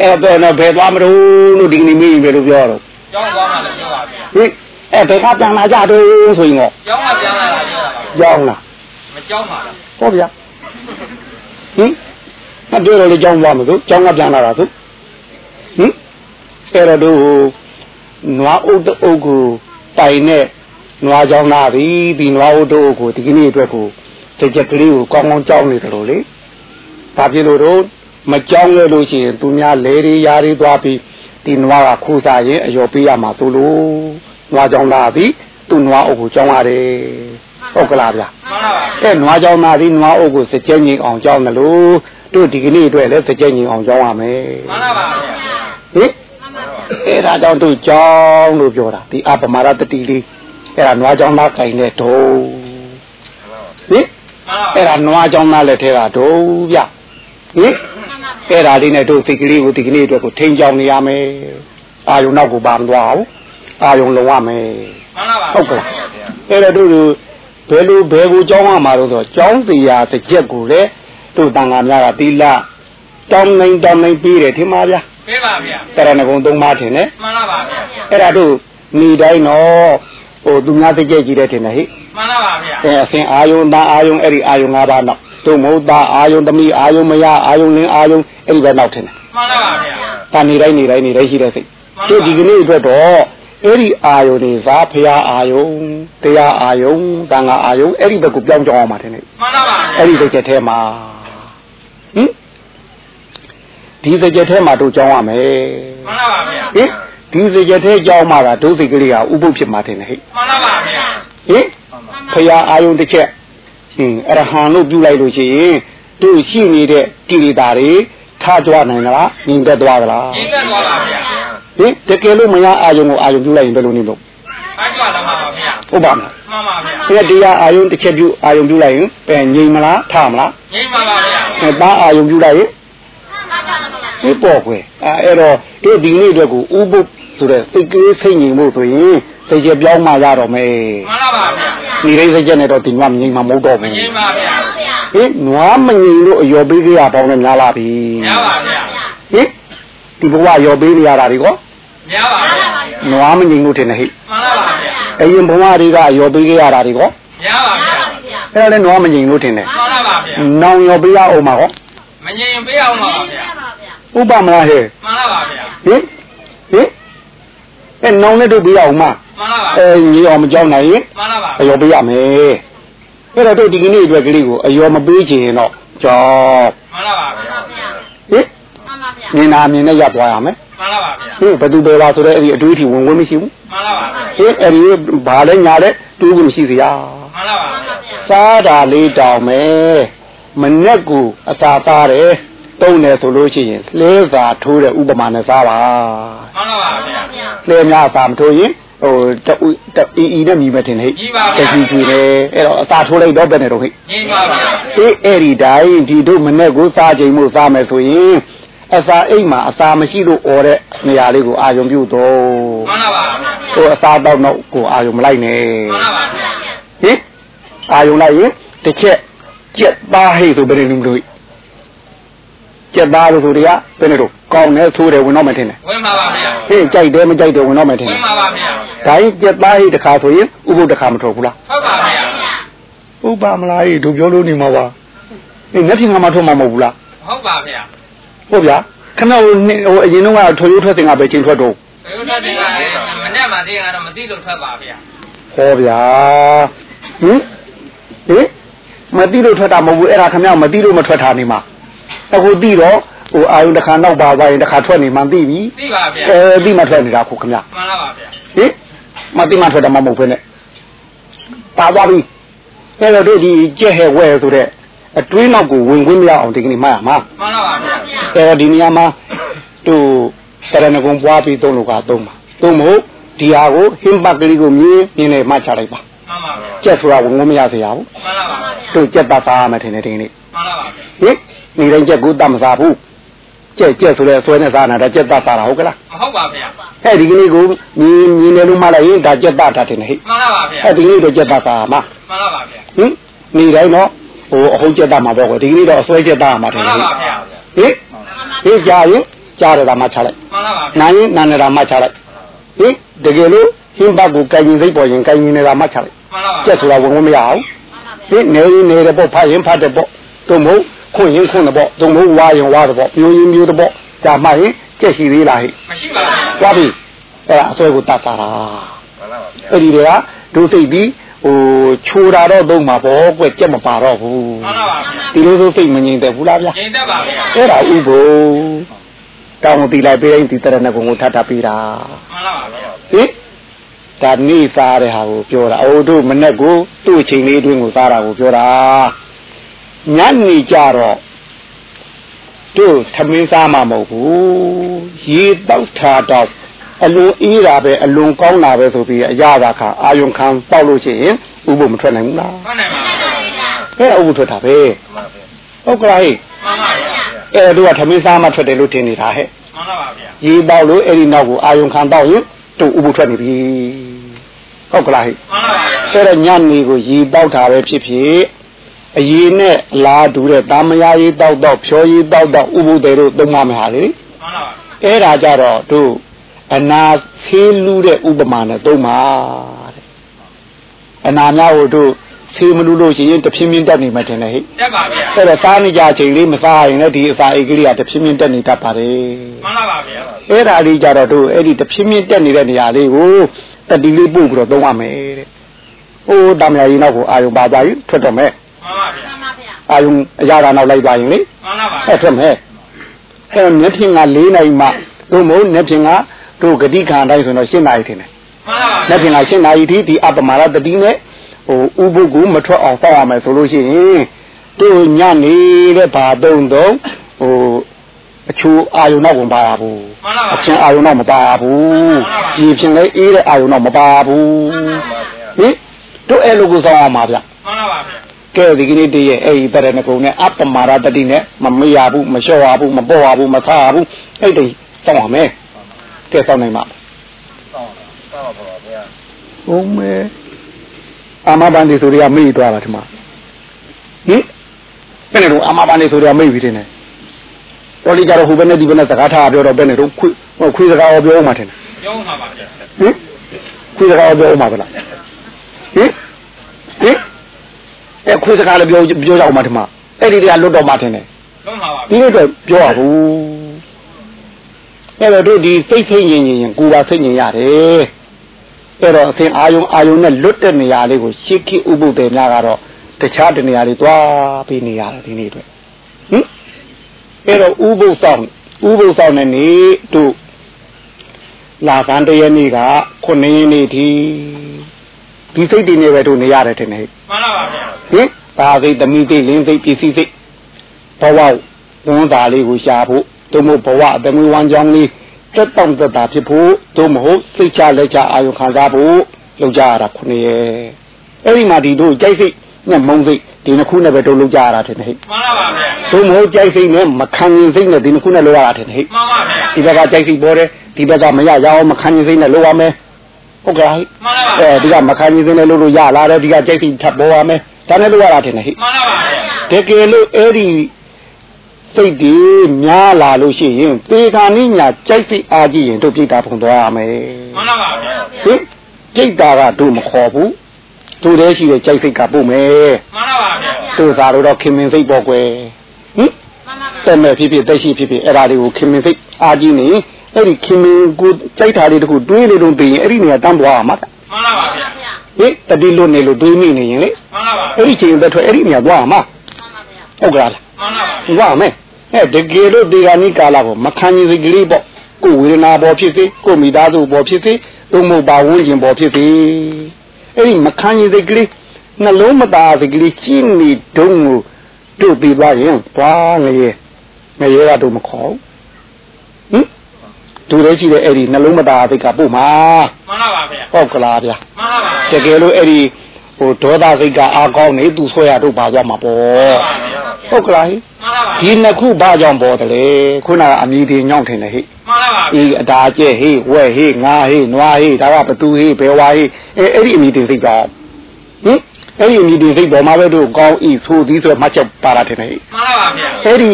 အဲ့တော့ဘယ်သွားမလို့လို့ဒီကနေ့မေးရင်ဘယ်လိုပြောတော့ကြောက်သွားမှလို့ပြောပါဗျာဟင်အဲဘယ်ကပြန်လာကြတော့ဆိုရင်တော့ကျောင်းကပြန်လာတာပြောတာပါကြောင်းလားမကျောင်းပါလားဟုတ်ဗျာဟင်မပြောတော့လေကြောင်းသွားမှာသူကြောင်းကပြန်လာတာသူဟင်အဲ့တော့တို့နွားအုပ်တအုပ်ကိုတိုင်နဲ့ နွားကြောင်းလာပြီဒီနွားအုပ်တအုပ်ကိုဒီကနေ့အတွက်ကိုတကြက်ကလေးကိုကောင်းကောင်းကြောင်းနေတယ်လို့လေဘာဖြစ်လို့တော့မကြောင်းရလို့ရှိရင်သူများလဲရီယာရီသွားပြီးဒီနွားကခိုးစားရင်အယောပေးရမှာသူလို့နွားကြောင်းလာပြီသူနွားအုပ်ကိုကြောင်းရတယ်ဟုတ်ကလားဗျာမှန်ပါပါအဲနွားကြောင်သားဒီနွားအုပ်ကိုစကြက်ငင်အောင်ကြောင်းတယ်လို့တို့ဒီကနေ့အတွက်လည်းစကြက်ငင်အောင်ကြောင်းရမယ်မှန်ပါပါဗျာဟင်အဲဒါကြောင့်တို့ကြောင်းလို့ပြောတာဒီအပမာရတတိလေး အဲဒါနွားကြောင်သားကင်တဲ့ဒုံဟင်မှန်ပါအဲဒါနွားကြောင်သားလက်ထဲကဒုံဗျဟင်အဲဒါလေးနဲ့တို့စိတ်ကလေးကိုဒီကနေ့အတွက်ကိုထိန်းကြောင်းနေရမယ်အာယုံနောက်ကိုပါမသွားဘူးအာယုံလုံးရမယ်မှန်ပါပါဟုတ်ကလားအဲ့တော့တို့တို့ဘယ်လိုဘယ်ကိုကြောင်းရမှာလို့ဆိုတော့ကြောင်းတရားတစ်ချက်ကိုလေတို့တန်ဃာများကသီလတောင်းနိုင်တောင်းနိုင်ပြီးတယ်ထင်ပါဗျာပေးပါဗျာတရဏဂုံသုံးပါးထင်တယ်မှန်ပါပါဗျာအဲ့ဒါတို့နေတိုင်းတော့ ဟိုသူများတစ်ချက်ကြီးတယ်ထင်တယ်ဟိမှန်ပါပါဗျာအဲအစဉ်အာယုံသားအာယုံအဲ့ဒီအာယုံ၅ပါးနောက်တို့မဟုတ်သားအာယုံသမီးအာယုံမယအာယုံလင်းအာယုံအဲ့ဒီပဲနောက်ထင်တယ်မှန်ပါပါဗျာဒါနေတိုင်းနေတိုင်းနေတိုင်းရှိတဲ့စိတ်တို့ဒီကနေ့အတွက်တော့အဲ့ဒီအာယုန်တွေဇာဖရာအာယုန်တရားအာယုန်တန်ခါအာယုန်အဲ့ဒီဘက်ကိုပြောင်းကြောင်းအောင်မှာတယ်နေမှန်ပါပါအဲ့ဒီတစ်ချက်ထဲမှာဟင်ဒီတစ်ချက်ထဲမှာတို့ကြောင်းရမယ်မှန်ပါပါဗျာဟင် ဒီတစ်ချက်ထဲကြောင်းမှာကဒုစိတ်ကလေးကဥပုပ်ဖြစ်မှာတယ်နေဟဲ့မှန်ပါပါဗျာဟင်ဖရာအာယုန်တစ်ချက်ဟင်အရဟံလို့ပြုလိုက်လို့ရှိရင်တို့ရှိနေတဲ့ကိလေသာတွေထကြွနိုင်လားငြိမ်သက်သွားသလားရင်းသက်သွားပါဗျာဟင်တကယ်လို့မရအာယုံကိုအာယုံပြုလိုက်ရင်ဘယ်လိုနေလို့အားကြွလာမှာပါဗျာဟုတ်ပါမလားမှန်ပါဗျာဒီတရားအာယုံတစ်ချက်ပြုအာယုံပြုလိုက်ရင်ပဲငြိမ်မလားထမလားရင်းပါပါဗျာအဲသားအာယုံပြုလိုက်ရင်ဒီပေါ်ခွဲအဲအဲ့တော့ဒီဒီနေ့အတွက်ကိုဥပုပ် ဆိုတဲ့စိတ်ကလေးစိတ်ငြိမ်မှုဆိုရင်စိတ်ချက်ပြောင်းမှရတော့မယ်မှန်ပါပါဗျာဒီလေးစိတ်ချက်နဲ့တော့ဒီမှာမငြိမ်မှမဟုတ်တော့မဘူးရင်းပါဗျာဟင်နွားမငြိမ်လို့အယောပေးကြရပေါင်းနဲ့များလာပြီရပါဗျာဟင်ဒီဘဝယောပေးနေရတာဒီကောရပါဗျာနွားမငြိမ်လို့ထင်တယ်ဟိမှန်ပါပါဗျာအရင်ဘဝတွေကယောပေးကြရတာဒီကောရပါဗျာအဲ့ဒါလည်းနွားမငြိမ်လို့ထင်တယ်မှန်ပါပါဗျာနောင်ရောပေးရအောင်ပါဟောမငြိမ်ပေးအောင်ပါဗျာဥပမလားဟဲ့မှန်ပါပါဗျာဟင်ဟင် အဲနောင်နဲ့တို့ပေးရအောင်မမှန်ပါပါအဲညီအောင်မကြောက်နိုင်ရင်မှန်ပါပါအယောပေးရမယ်အဲ့တော့တို့ဒီကနေ့အတွက်ကလေးကိုအယောမပေးချင်ရင်တော့ကြောက်မှန်ပါပါဗျာဟင်မြင်နာမြင်နဲ့ရပ်သွားရမယ်မှန်ပါပါဗျာဟင်ဘယ်သူပဲပါဆိုတော့အဲ့ဒီအတွေးအထိဝင်ဝင်မရှိဘူးမှန်ပါပါဗျာဟင်အဲ့ဒီဘာလဲညာလဲတူးဘူးမရှိစေရမှန်ပါပါဗျာစားတာလေးတောင်မယ်မနဲ့ကူအစာသားတယ် တုံးတယ်ဆိုလို့ရှိရင်လဲစာထိုးတဲ့ဥပမာနဲ့စားပါမှန်ပါပါဗျာလဲများအစာမထိုးရင်ဟိုတူအီအီနဲ့မြည်မတင်ဟဲ့ကြီးပါဗျာတကြီးကြီးလေအဲ့တော့အစာထိုးလိုက်တော့ပဲနဲ့တော့ဟဲ့ကြီးပါဗျာအေးအဲ့ဒီတိုင်းဒီတို့မနဲ့ကိုစားချိန်မှုစားမယ်ဆိုရင်အစာအိမ်မှာအစာမရှိလို့អော်တဲ့နေရာလေးကိုအာယုံပြုတော့မှန်ပါပါဗျာဟိုအစာတော့တော့ကိုအာယုံမလိုက်နဲ့မှန်ပါပါဗျာဟင်အာယုံလိုက်ရင်တစ်ချက်ကြက်သားဟိတ်ဆိုဘယ်လိုလုပ် ကြက်သားလို့ဆိုတွေကဘယ်နဲ့တော့ကောင်းတယ်ဆိုးတယ်ဝင်တော့မယ်ထင်တယ်ဝင်ပါပါဗျာဟင်ကြိုက်တယ်မကြိုက်တယ်ဝင်တော့မယ်ထင်ဝတယ်င်ပါပါဗျာဒါရင်ကြက်သားဟိတ်တစ်ခါဆိုရင်ဥပုပ်တစ်ခါမထုတ်ဘူးလားဟုတ်ပါဗျာဥပမလားဟိတို့ပြောလို့နေမှာပါဟင်မျက်ဖြင်ကမှထုတ်မှာမဟုတ်ဘူးလားဟုတ်ပါဗျာဟုတ်ဗျာခဏဟိုဟိုအရင်တော့ကထွေရိုးထွက်စင်ကပဲချင်းထွက်တော့ဘယ်လိုတက်တယ်ကမနဲ့မှတင်းကတော့မသိလို့ထွက်ပါဗျာဟောဗျာဟင်ဟင်မတိလို့ထွက်တာမဟုတ်ဘူးအဲ့ဒါခမရမတိလို့မထွက်တာနေမှာ အခုတိတော့ဟိုအာယုတစ်ခါနောက်ပါသွားရင်တစ်ခါထွက်နေမှသိပြီသိပါဗျာအဲတိမှထွက်နေတာခုခမရမှန်ပါပါဗျာဟင်မတိမှထွက်တာမမဟုတ်ဘဲနဲ့ပါသွားပြီအဲ့တော့တို့ဒီကြက်ဟဲဝဲဆိုတဲ့အတွင်းနောက်ကိုဝင်ခွင့်မရအောင်ဒီကနေ့မှတ်ရမှာမှန်ပါပါဗျာအဲ့တော့ဒီနေရာမှာသူတရဏဂုံပွားပြီးသုံးလို့ကသုံးပါသုံးမို့ဒီဟာကိုဟင်းပတ်ကလေးကိုမြင်းမြင်းနဲ့မှတ်ချလိုက်ပါမှန်ပါဗျာကြက်ဆိုတာဝင်ခွင့်မရစေရဘူးမှန်ပါပါဗျာတို့ကြက်သားစားရမယ်ထင်တယ်ဒီကနေ့ မှန်ပါပါဗျာဟင်နေတိုင်းကြက်ကိုတတ်မစားဘူးကြက်ကြက်ဆိုလဲဆွဲနဲ့စားနေတာကြက်သားစားတာဟုတ်ကလားမဟုတ်ပါဗျာအဲ့ဒီကနေ့ကိုမြင်းမြင်းနဲ့လို့မှလိုက်ရင်ဒါကြက်သားထားတယ်ဟဲ့မှန်ပါပါဗျာအဲ့ဒီကနေ့တော့ကြက်သားစားမှာမှန်ပါပါဗျာဟင်နေတိုင်းတော့ဟိုအဟုတ်ကြက်သားမှာပေါ့ကွဒီကနေ့တော့အဆွဲကြက်သားမှာထမှင်န်တယ်ပါဟင်ပါဗျာဟင်ဟင်ကြားရင်ကြားရတာမှချလိုက်မှန်ပါပါဗျာနာရင်နာနေတာမှချလိုက်ဟင်တကယ်လို့ဟင်းဘတ်ကိုကင်ရင်စိတ်ပေါ်ရင်ကင်ရင်နေတာမှတ်ချလိုက်မှန်လားပါကြက်ဆိုတာဝင်ဝင်မရအောင်ဒီနေရင်နေတယ်ပေါ့ဖတ်ရင်ဖတ်တယ်ပေါ့ သို့မဟုတ်ခွင့်ရင်ခွင့်တယ်ပေါ့သို့မဟုတ်ဝါရင်ဝါတယ်ပေါ့မျိုးရင်မျိုးတယ်ပေါ့ဒါမှရင်ကြက်ရှိသေးလားဟိမရှိပါဘူးသွားပြီအဲ့ဒါအစွဲကိုတတ်တာလားမှန်လားပါဗျာအဲ့ဒီတွေကဒုစိတ်ပြီးဟိုချိုးတာတော့သုံးမှာပေါ့ကွကြက်မပါတော့ဘူးမှန်လားပါဗျာဒီလိုဆိုစိတ်မငြိမ်တယ်ဘူးလားဗျာငြိမ်သက်ပါဗျာအဲ့ဒါဥပုတောင်းတီလိုက်ပေးရင်ဒီတရဏဂုံကိုထပ်ထပ်ပေးတာမှန်လားပါဗျာဟင်ဒါနေစားတဲ့ဟာကိုပြောတာအိုတို့မနဲ့ကိုသူ့အချိန်လေးအတွင်းကိုစားတာကိုပြောတာ ညနေကြတော့တို့သမင်းစားမှာမဟုတ်ဘူးရေတောက်ထားတော့အလွန်အေးတာပဲအလွန်ကောင်းတာပဲဆိုပြီးအရသာခါအာယုံခံတောက်လို့ရှိရင်ဥပုမထွက်နိုင်ဘူးလားမှန်တယ်ပါဗျာအဲ့ဒါဥပုထွက်တာပဲဟုတ်ကလားဟဲ့မှန်ပါဗျာအဲ့တို့ကသမင်းစားမှထွက်တယ်လို့ထင်နေတာဟဲ့မှန်လားပါဗျာရေပေါက်လို့အဲ့ဒီနောက်ကိုအာယုံခံတော့ရင်တို့ဥပုထွက်နေပြီဟုတ်ကလားဟဲ့မှန်လားပါဗျာအဲ့တော့ညနေကိုရေပေါက်တာပဲဖြစ်ဖြစ် အရေနဲ့အလားတူတဲ့တာမယာရေတောက်တော့ဖြောရေတောက်တော့ဥပုသေးတို့သုံးမမယ်ဟာလေမှန်လားပါအဲ့ဒါကြတော့တို့အနာဖေးလူတဲ့ဥပမာနဲ့သုံးပါတဲ့အနာများကိုတို့ဖေးမလူလို့ရှိရင်တဖြည်းဖြည်းတက်နေမှထင်တယ်ဟဲ့တက်ပါဗျာအဲ့တော့စားနေကြချိန်လေးမစားရင်လည်းဒီအစာအိတ်ကလေးကတဖြည်းဖြည်းတက်နေတတ်ပါတယ်မှန်လားပါဗျာအဲ့ဒါလေးကြတော့တို့အဲ့ဒီတဖြည်းဖြည်းတက်နေတဲ့နေရာလေးကိုတတိလေးပို့ပြီးတော့သုံးရမယ်တဲ့။ဟိုတမယာကြီးနောက်ကိုအာယုံပါသွားရင်ထွက်တော့မယ် မှန်ပါဗျာမှန်ပါဗျာ။အာယုံအရာတာနောက်လိုက်သွားရင်လေမှန်လားပါအဲ့ထွက်မယ်။အဲ့တော့မျက်ဖြင့်က၄နိုင်မှတို့မဟုတ်မျက်ဖြင့်ကတို့ဂတိခံအတိုင်းဆိုတော့၈နိုင်ထင်တယ်မှန်လားပါ။မျက်ဖြင့်က၈နိုင်ထိဒီအပမာရတတိနဲ့ဟိုဥပုပ်ကိုမထွက်အောင်စောင့်ရမယ်ဆိုလို့ရှိရင်တို့ညနေတဲ့ဘာတုံးတုံးဟိုအချိုးအာယုံနောက်ဝင်ပါရဘူးမှန်လားပါအချင်းအာယုံတော့မပါဘူးဒီဖြင့်လည်းအေးတဲ့အာယုံတော့မပါဘူးဟင်တို့အဲ့လိုကိုစောင်းအောင်ပါဗျမှန်လားပါဗျာ ကဲဒီကနေ့တည်းရဲ့အဲ့ဒီတရဏဂုံနဲ့အပမရတတိနဲ့မမရဘူးမလျှော့ရဘူးမပေါ့ရဘူးမထားရဘူးအဲ့ဒီစောင်းရမယ်ကဲစောင်းနိုင်မှာဆောင်းဆောင်းပါဗျာဟုတ်မယ်အာမဘန်ဒီဆိုတွေကမေ့သွားတာဒီမှာဟင်ဘယ်နဲ့တော့အာမဘန်ဒီဆိုတွေကမေ့ပြီတင်တယ်တော်လေးကြတော့ဟိုဘက်နဲ့ဒီဘက်နဲ့စကားထားပြောတော့ဘယ်နဲ့တော့ခွဟိုခွေးစကားပြောမှထင်တယ်ပြောမှာပါဗျာဟင်ခွေးစကားပြောမှာဗလားဟင်ဟင် အဲခွေးစကားလည်းပြောပြောကြအောင်မထမအဲ့ဒီတည်းကလွတ်တော့မှထင်တယ်လုံးမှာပါဒီလိုတော့ပြောရဘူးအဲ့တော့တို့ဒီစိတ်ဖိတ်ရင်ရင်ကိုယ်ပါစိတ်ညင်ရတယ်အဲ့တော့အသင်အာယုံအာယုံနဲ့လွတ်တဲ့နေရာလေးကိုရှေးခိဥပုပ်တယ်များကတော့တခြားတနေရာလေးသွားပြီးနေရတယ်ဒီနေ့အတွက်ဟင်အဲ့တော့ဥပုပ်ဆောင်ဥပုပ်ဆောင်တဲ့နေ့တို့လာကံတရနေ့ကခုနှစ်ရက်နေ့ဒီဒီစိတ်တွေနဲ့ပဲတို့နေရတယ်ထင်တယ်မှန်လားပါဗျာ ဟင်ဒါစိတ်သမီးစိတ်လင်းစိတ်ပစ္စည်းစိတ်ဘဝဝန်သားလေးကိုရှာဖို့သို့မဟုတ်ဘဝအသမီးဝမ်းကြောင်းလေးတက်တောင့်တက်တာဖြစ်ဖို့သို့မဟုတ်စိတ်ချလက်ချအာယုခံစားဖို့လုပ်ကြရတာခုနှစ်ရဲ့အဲ့ဒီမှာဒီတို့ကြိုက်စိတ်ညမုံစိတ်ဒီနှစ်ခုနဲ့ပဲတို့လုပ်ကြရတာထင်တယ်ဟဲ့မှန်လားပါဗျာသို့မဟုတ်ကြိုက်စိတ်နဲ့မခံရင်စိတ်နဲ့ဒီနှစ်ခုနဲ့လုပ်ရတာထင်တယ်ဟဲ့မှန်ပါဗျာဒီဘက်ကကြိုက်စိတ်ပေါ်တယ်ဒီဘက်ကမရရအောင်မခံရင်စိတ်နဲ့လုပ်ရမယ်ဟုတ်ကဲ့ဟဲ့မှန်လားပါအဲဒီကမခံရင်စိတ်နဲ့လုပ်လို့ရလာတယ်ဒီကကြိုက်စိတ်ထပ်ပေါ်ရမယ် ဒါနဲ့လုပ်ရတာထင်တယ်ဟဲ့မှန်လားပါဗျာတကယ်လို့အဲ့ဒီစိတ်ဒီများလာလို့ရှိရင်သေခါနိညာကြိုက်စိတ်အားကြီးရင်တို့ပြိတ္တာဖုံသွားရမယ်မှန်လားပါဗျာဟင်ပြိတ္တာကတို့မခေါ်ဘူးတို့တည်းရှိတဲ့ကြိုက်စိတ်ကပို့မယ်မှန်လားပါဗျာတို့သာတော့ခင်မင်စိတ်ပေါ့ကွယ်ဟင်မှန်ပါဗျာဆက်မဲ့ဖြစ်ဖြစ်တက်ရှိဖြစ်ဖြစ်အဲ့ဒါလေးကိုခင်မင်စိတ်အားကြီးနေအဲ့ဒီခင်မင်ကိုကြိုက်တာလေးတခုတွေးလို့တော့သိရင်အဲ့ဒီနေရာတန်းသွားရမှာမှန်လားပါဗျာဗျာ ဟင်တတိလွတ်နေလို့တွေးမိနေရင်လေမှန်လားပါအဲ့ဒီချိန်သက်ထွက်အဲ့ဒီနေရာသွားရမှာမှန်ပါဗျာဟုတ်ကလားမှန်လားပါဒီကမယ်အဲတကယ်လို့ဒီကနေ့ကာလကိုမခံရင်စိတ်ကလေးပေါ့ကိုယ်ဝေဒနာပေါ်ဖြစ်စေကိုယ်မိသားစုပေါ်ဖြစ်စေသို့မဟုတ်ပါဝန်းကျင်ပေါ်ဖြစ်စေအဲ့ဒီမခံရင်စိတ်ကလေးနှလုံးမသားစိတ်ကလေးရှိနေတုံးကိုတို့ပြီးသွားရင်သွားငရေငရေကတို့မခေါ်ဟင်တို့လည်းရှိတဲ့အဲ့ဒီနှလုံးမသားစိတ်ကပို့မှာမှန်လားပါဗျာဟုတ်ကလားဗျာမှန်လားပါ တကယ်လို့အဲ့ဒီဟိုဒေါသစိတ်ကအားကောင်းနေသူဆွဲရတို့ပါသွားမှာပေါ့ဟုတ်ကလားဟိမှန်လားပါဒီနှစ်ခုဘာကြောင့်ပေါ်တယ်လဲခုနကအမြည်တွေညောင်းထင်တယ်ဟိမှန်လားပါအေးအတားကျဲဟိဝဲဟိငါဟိနွားဟိဒါကဘသူဟိဘယ်ဝါဟိအဲအဲ့ဒီအမြည်တွေစိတ်ကြောင့်ဟင်အဲ့ဒီအမြည်တွေစိတ်ပေါ်မှာပဲတို့ကောင်းဤဆိုသည်ဆိုမှတ်ချက်ပါတာထင်တယ်ဟိမှန်လားပါဗျာအဲ့ဒီ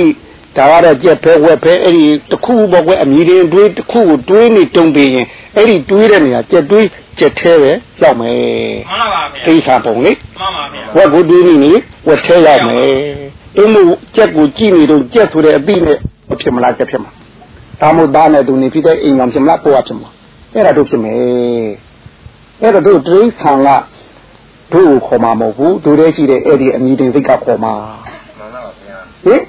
ဒါကတော့ကြက်ဖဲဝက်ဖဲအဲ့ဒီတစ်ခုပေါ့ကွယ်အမြည်တင်တွေးတစ်ခုကိုတွေးနေတုံးပြီးရင်အဲ့ဒီတွေးတဲ့နေရာကြက်တွေး ကြက်သေးပဲရောက်မယ်မှန်ပါပါဗျာသိစာပုံလေမှန်ပါဗျာဝက်ကိုတွေးနေနေဝက်သေးရောက်မယ်အင်းမို့ကြက်ကိုကြည့်နေတော့ကြက်ဆိုတဲ့အပိနဲ့မဖြစ်မလားကြက်ဖြစ်မှာဒါမို့သားနဲ့သူနေဖြစ်တဲ့အိမ်ကောင်ဖြစ်မလားပေါ်ဖြစ်မလားအဲ့ဒါတို့ဖြစ်မယ်အဲ့ဒါတို့တိရစ္ဆာန်ကတို့ကိုခေါ်မှာမဟုတ်ဘူးတို့တည်းရှိတဲ့အဲ့ဒီအမြည်တင်စိတ်ကခေါ်မှာမှန်ပါပါဗျာဟင်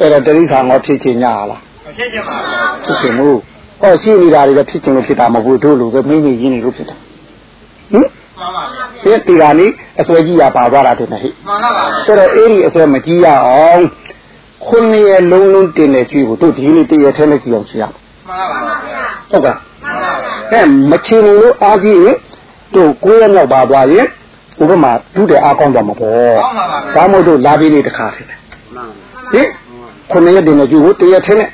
အဲ့ဒါတိရစ္ဆာန်ကဖြစ်ချင်ညာလားမဖြစ်ချင်ပါဘူးဖြစ်ချင်ဘူး ဟောရှိနေတာတွေကဖြစ်ချင်လို့ဖြစ်တာမဟုတ်ဘူးတို့လူပဲမင်းကြီးရင်းနေလို့ဖြစ်တာဟင်မှန်ပါဗျာဒီတီကနေအစွဲကြီးရပါသွားတာတင်တယ်ဟိမှန်ပါပါဆိုတော့အဲ့ဒီအစွဲမကြီးရအောင်ခုနှစ်ရက်လုံးလုံးတင်နေကြည့်ဖို့တို့ဒီနေ့တည့်ရထဲနဲ့ကြည့်အောင်ရှိရမှန်ပါပါဗျာဟုတ်ကဲ့မှန်ပါပါအဲမချင်လို့အားကြီးရင်တို့ကိုယ်ရမြောက်ပါသွားရင်ဥပမာဒုတဲ့အားကောင်းသွားမှာပေါ့ကောင်းပါပါဒါမို့တို့လာပြီးနေတခါဖြစ်တယ်ဟင်ခုနှစ်ရက်တင်နေကြည့်ဖို့တည့်ရထဲနဲ့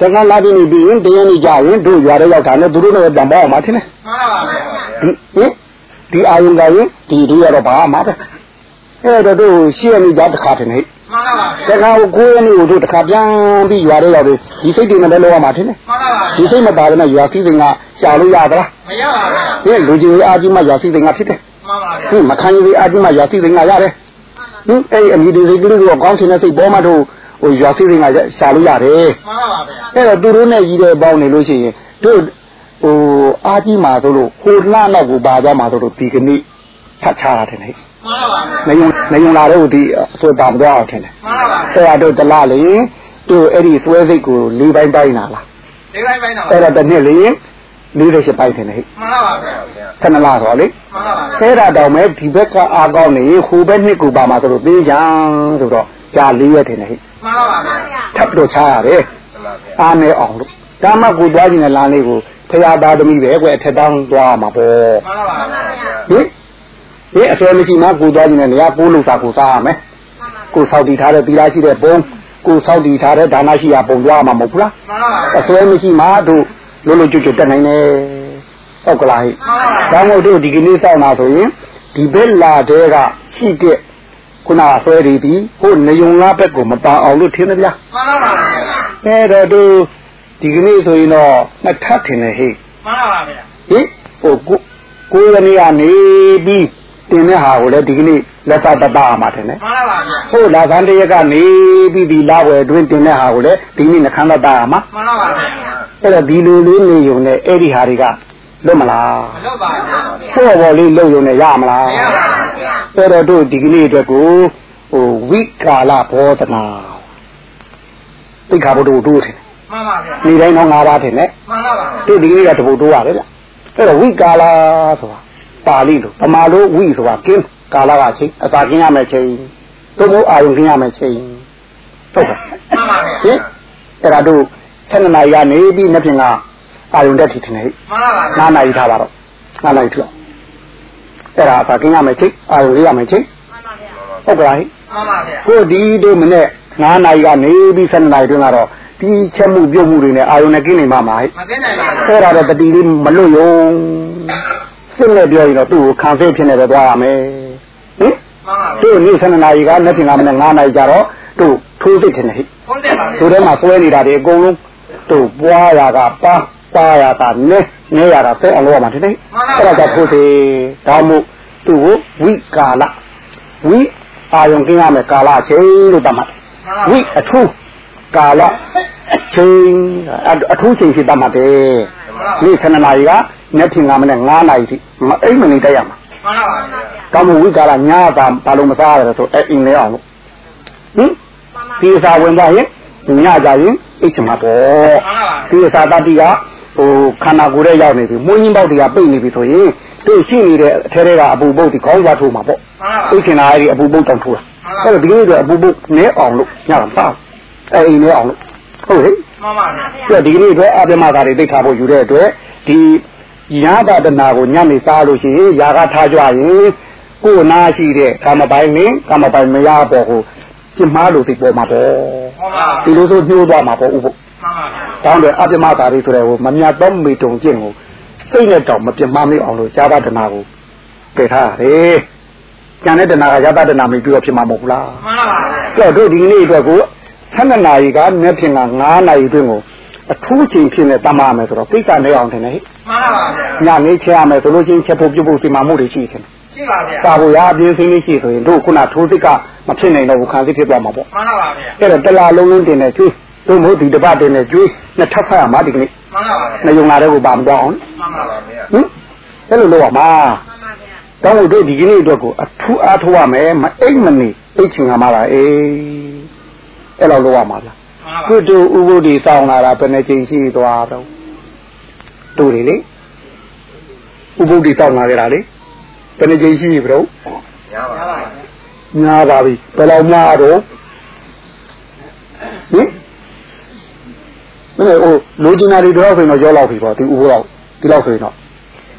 တကယ်လာပြီးနေပြီးရင်တည့်ရနေကြရင်တို့ရွာတဲ့ရောက်တာနဲ့သူတို့နဲ့ပြန်ပေါ့အောင်မထင်နဲ့မှန်ပါပါဗျာဒီဟင်ဒီအာယုံကရင်ဒီဒီရတော့ဘာမှပဲအဲ့တော့တို့ရှေ့ရနေကြတခါထင်နေမှန်ပါပါတခါကိုကိုယ်ရနေကိုတို့တခါပြန်ပြီးရွာတဲ့ရောက်ပြီဒီစိတ်တွေနဲ့လည်းလောရမှာထင်နေမှန်ပါပါဒီစိတ်မပါတဲ့နဲ့ရွာစည်းစိမ်ကရှာလို့ရသလားမရပါဘူးဟင်လူကြီးအားကြီးမှရွာစည်းစိမ်ကဖြစ်တယ်မှန်ပါဗျာဟင်မခံရည်အားကြီးမှရွာစည်းစိမ်ကရတယ်ဟင်အဲ့အမိဒီစိတ်ကလေးကိုကောင်းချင်တဲ့စိတ်ပေါ်မှတို့ ဟိုရွာစည်းစိမ်ကရှာလို့ရတယ်မှန်ပါပါဗျာအဲ့တော့သူတို့နဲ့ကြီးတဲ့ပေါင်းနေလို့ရှိရင်တို့ဟိုအားကြီးမှာဆိုလို့ဟိုလှနောက်ကိုပါသွားမှာဆိုလို့ဒီကနေ့ထပ်ချတာတယ်ဟဲ့မှန်ပါပါနေုံနေုံလာတော့ဒီဆိုပါမသွားအောင်ထင်တယ်မှန်ပါပါအဲ့ဒါတို့တလားလေတို့အဲ့ဒီသွဲစိတ်ကို၄ပိုင်းပိုင်းလာလားဒီတိုင်းပိုင်းတော့အဲ့ဒါတစ်နှစ်လေ48ပိုင်းထင်တယ်ဟဲ့မှန်ပါပါဗျာ7လဆိုလေမှန်ပါပါအဲ့ဒါတောင်မဲ့ဒီဘက်ကအားကောင်းနေဟိုဘက်နှစ်ကိုပါမှာဆိုလို့သိကြဆိုတော့ကြာ၄ရက်ထင်တယ်ဟဲ့ မှန်ပါပါဗျာထပ်တော့ချရတယ်အားနေအောင်လို့ဒါမှကိုသွားခြင်းတဲ့လမ်းလေးကိုဖရာသားသမီးပဲကွအထက်တောင်းသွားမှာပေါ့မှန်ပါပါဗျာဟင်ဒီအစွဲမရှိမှကိုသွားခြင်းနဲ့နေရာပိုးလို့စာကိုစားရမယ်ကိုစောက်တည်ထားတဲ့သီလရှိတဲ့ဘုံကိုစောက်တည်ထားတဲ့ဒါနရှိရာပုံသွားမှာမဟုတ်ဘူးလားမှန်ပါပါအစွဲမရှိမှတို့လုံးလုံးကျွတ်ကျွတ်တက်နိုင်တယ်ဟုတ်ကလားဟိမှန်ပါပါဒါမို့တို့ဒီကနေ့စောင့်လာဆိုရင်ဒီဘက်လာတဲ့ကရှိတဲ့ ခုနအစွဲတွေပြီးဟိုနေုံလားဘက်ကိုမပါအောင်လို့ထင်တယ်ဗျာမှန်ပါပါဗျာအဲတော့တို့ဒီကနေ့ဆိုရင်တော့နှစ်ထပ်ထင်တယ်ဟိမှန်ပါပါဗျာဟင်ဟိုကိုကိုရနေကနေပြီးတင်တဲ့ဟာကိုလည်းဒီကနေ့လက်သတတမှာထင်တယ်မှန်ပါပါဗျာဟိုလာသန်းတရက်ကနေပြီးဒီလာဝယ်တွင်တင်တဲ့ဟာကိုလည်းဒီနေ့နှခမ်းတတမှာမှန်ပါပါဗျာအဲ့တော့ဒီလိုလေးနေုံနဲ့အဲ့ဒီဟာတွေကလွတ်မလားမလုပ်ပါဘူးဟိုဘော်လေးလုံုံနဲ့ရမလားမရပါဘူးဗျာ အဲ့တော့တို့ဒီကနေ့အတွက်ကိုဟိုဝိကာလဘောဓနာသိက္ခာပုဒ်တို့တို့ထင်တယ်မှန်ပါဗျာနေတိုင်းတော့၅ပါးထင်တယ်မှန်ပါပါတို့ဒီကနေ့ကတပုတ်တိုးရတယ်ဗျအဲ့တော့ဝိကာလဆိုတာပါဠိလိုပမာလိုဝိဆိုတာကင်းကာလကအချိန်အစာကင်းရမယ်ချိန်သို့မဟုတ်အာယုံကင်းရမယ်ချိန်ဟုတ်ကဲ့မှန်ပါဗျာဟင်အဲ့ဒါတို့7နာရီကနေပြီးနှစ်ပြင်ကအာယုံတက်ထီထင်တယ်မှန်ပါပါ9နာရီထားပါတော့9နာရီထွက် အဲ့ဒါအစာကင်းရမယ်ချိန်အာယုံလေးရမယ်ချိန်မှန်ပါဗျာဟုတ်ကဲ့ဟိမှန်ပါဗျာကိုဒီတို့မနေ့9နာရီကနေပြီး7နာရီတွင်းကတော့ဒီချက်မှုပြုတ်မှုတွေနဲ့အာယုံနဲ့ကင်းနေမှာမှာဟိမသိနိုင်ပါဘူးအဲ့ဒါတော့တတိလေးမလွတ်ယုံစစ်နဲ့ပြောရင်တော့သူ့ကိုခံစိတ်ဖြစ်နေတော့သွားရမယ်ဟင်မှန်ပါဗျာသူ့နေ့7နာရီကနေ့ပြင်ကမနေ့9နာရီကျတော့သူ့ထိုးစိတ်ထင်တယ်ဟိဟုတ်တယ်ပါဗျာသူထဲမှာဆွဲနေတာတွေအကုန်လုံးသူ့ပွားရာကပါပါရာကနဲ နဲရတာဆက်အောင်လုပ်ရမှာထင်တယ်အဲ့ဒါကထိုးစေဒါမို့သူ့ကိုဝိကာလဝိအာယုံကင်းရမယ်ကာလအချိန်လို့တတ်မှတ်တယ်ဝိအထူးကာလချိန်အထူးချိန်ဖြစ်တတ်မှတ်တယ်နေ့7နာရီကနေ့ထင်ကမနဲ့9နာရီထိမအိမ်မနေတက်ရမှာမှန်ပါပါဗျာကောင်းမှုဝိကာရညာတာဘာလို့မစားရလဲဆိုအဲ့အိမ်လဲအောင်လို့ဟင်ဒီစာဝင်သွားရင်ညကြရင်အိတ်ချမှာပေါ့မှန်ပါပါဒီစာတတိက ဟိုခန္ဓာကိုယ်ရဲ့ရောက်နေပြီမွေးရင်းပေါက်တွေကပိတ်နေပြီဆိုရင်သူရှိနေတဲ့အထဲတွေကအပူပုတ်ဒီခေါင်းသွားထိုးမှာပေါ့မှန်ပါပါအိတ်ချင်တာအဲ့ဒီအပူပုတ်တောင်ထိုးတာအဲ့တော့ဒီလိုဆိုအပူပုတ်နဲအောင်လို့ညတာစားအဲ့အိမ်နဲအောင်လို့ဟုတ်ဟဲ့မှန်ပါဗျာပြဒီကနေ့အတွက်အပြမသာတွေသိထားဖို့ယူတဲ့အတွက်ဒီညာတာတနာကိုညနေစားလို့ရှိရင်ຢာကထားကြရင်ကိုယ်နာရှိတဲ့ကာမပိုင်နဲ့ကာမပိုင်မရပေါ်ကိုပြင်းမာလို့သိပေါ်မှာပေါ့မှန်ပါဒီလိုဆိုညှိုးသွားမှာပေါ့ဥပုမှန်ပါဗျာ တောင်းတယ်အပြမသာတွေဆိုတဲ့ဟိုမမြတ်တော့မေတုံကျင့်ကိုစိတ်နဲ့တောင်မပြင်းမမေ့အောင်လို့ဈာတာတနာကိုပယ်ထားရတယ်ကျန်တဲ့တနာကဈာတာတနာမေ့ပြီးတော့ဖြစ်မှာမဟုတ်ဘူးလားမှန်ပါဗျာကြောက်တို့ဒီကနေ့အတွက်ကို12နာရီကမျက်ဖြင်က9နာရီတွင်းကိုအထူးချိန်ဖြစ်နေတမမယ်ဆိုတော့ကိစ္စနေအောင်ထင်တယ်ဟဲ့မှန်ပါဗျာညနေချရမယ်ဆိုလို့ချင်းချက်ဖို့ပြုတ်ဖို့စီမံမှုတွေရှိတယ်ရှိပါဗျာစာဖို့ရအပြင်းစင်းလေးရှိဆိုရင်တို့ခုနထိုးတိတ်ကမဖြစ်နိုင်တော့ဘူးခံစစ်ဖြစ်သွားမှာပေါ့မှန်ပါဗျာအဲ့တော့တလားလုံးလုံးတင်နေကျွေး တို့မို့ဒီတပတ်တင်နေကျွေးနှစ်ထပ်ဖတ်ရမှာဒီကနေ့မှန်ပါဗျာနေုံလာတဲ့ကိုပါမတော့အောင်မှန်ပါဗျာဟင်အဲ့လိုလုပ်ရမှာမှန်ပါဗျာတောင်းလို့တို့ဒီကနေ့အတွက်ကိုအထူးအားထုတ်ရမယ်မအိတ်မနေအိတ်ချင်ရမှာလားအေးအဲ့လိုလုပ်ရမှာလားမှန်ပါကုတူဥပုဒ်ဒီစောင်းလာတာဘယ်နှချိန်ရှိသွားတော့တို့လေလေဥပုဒ်ဒီစောင်းလာကြတာလေဘယ်နှချိန်ရှိပြီဘုရားရပါဗျာများပါပြီဘယ်လောက်များတော့ဟင် မင်းဟိုလိုချင်တာတွေတော့ဆိုရင်တော့ရောလောက်ပြီပေါ့ဒီဥပုဒ်တော့ဒီလောက်ဆိုရင်တော့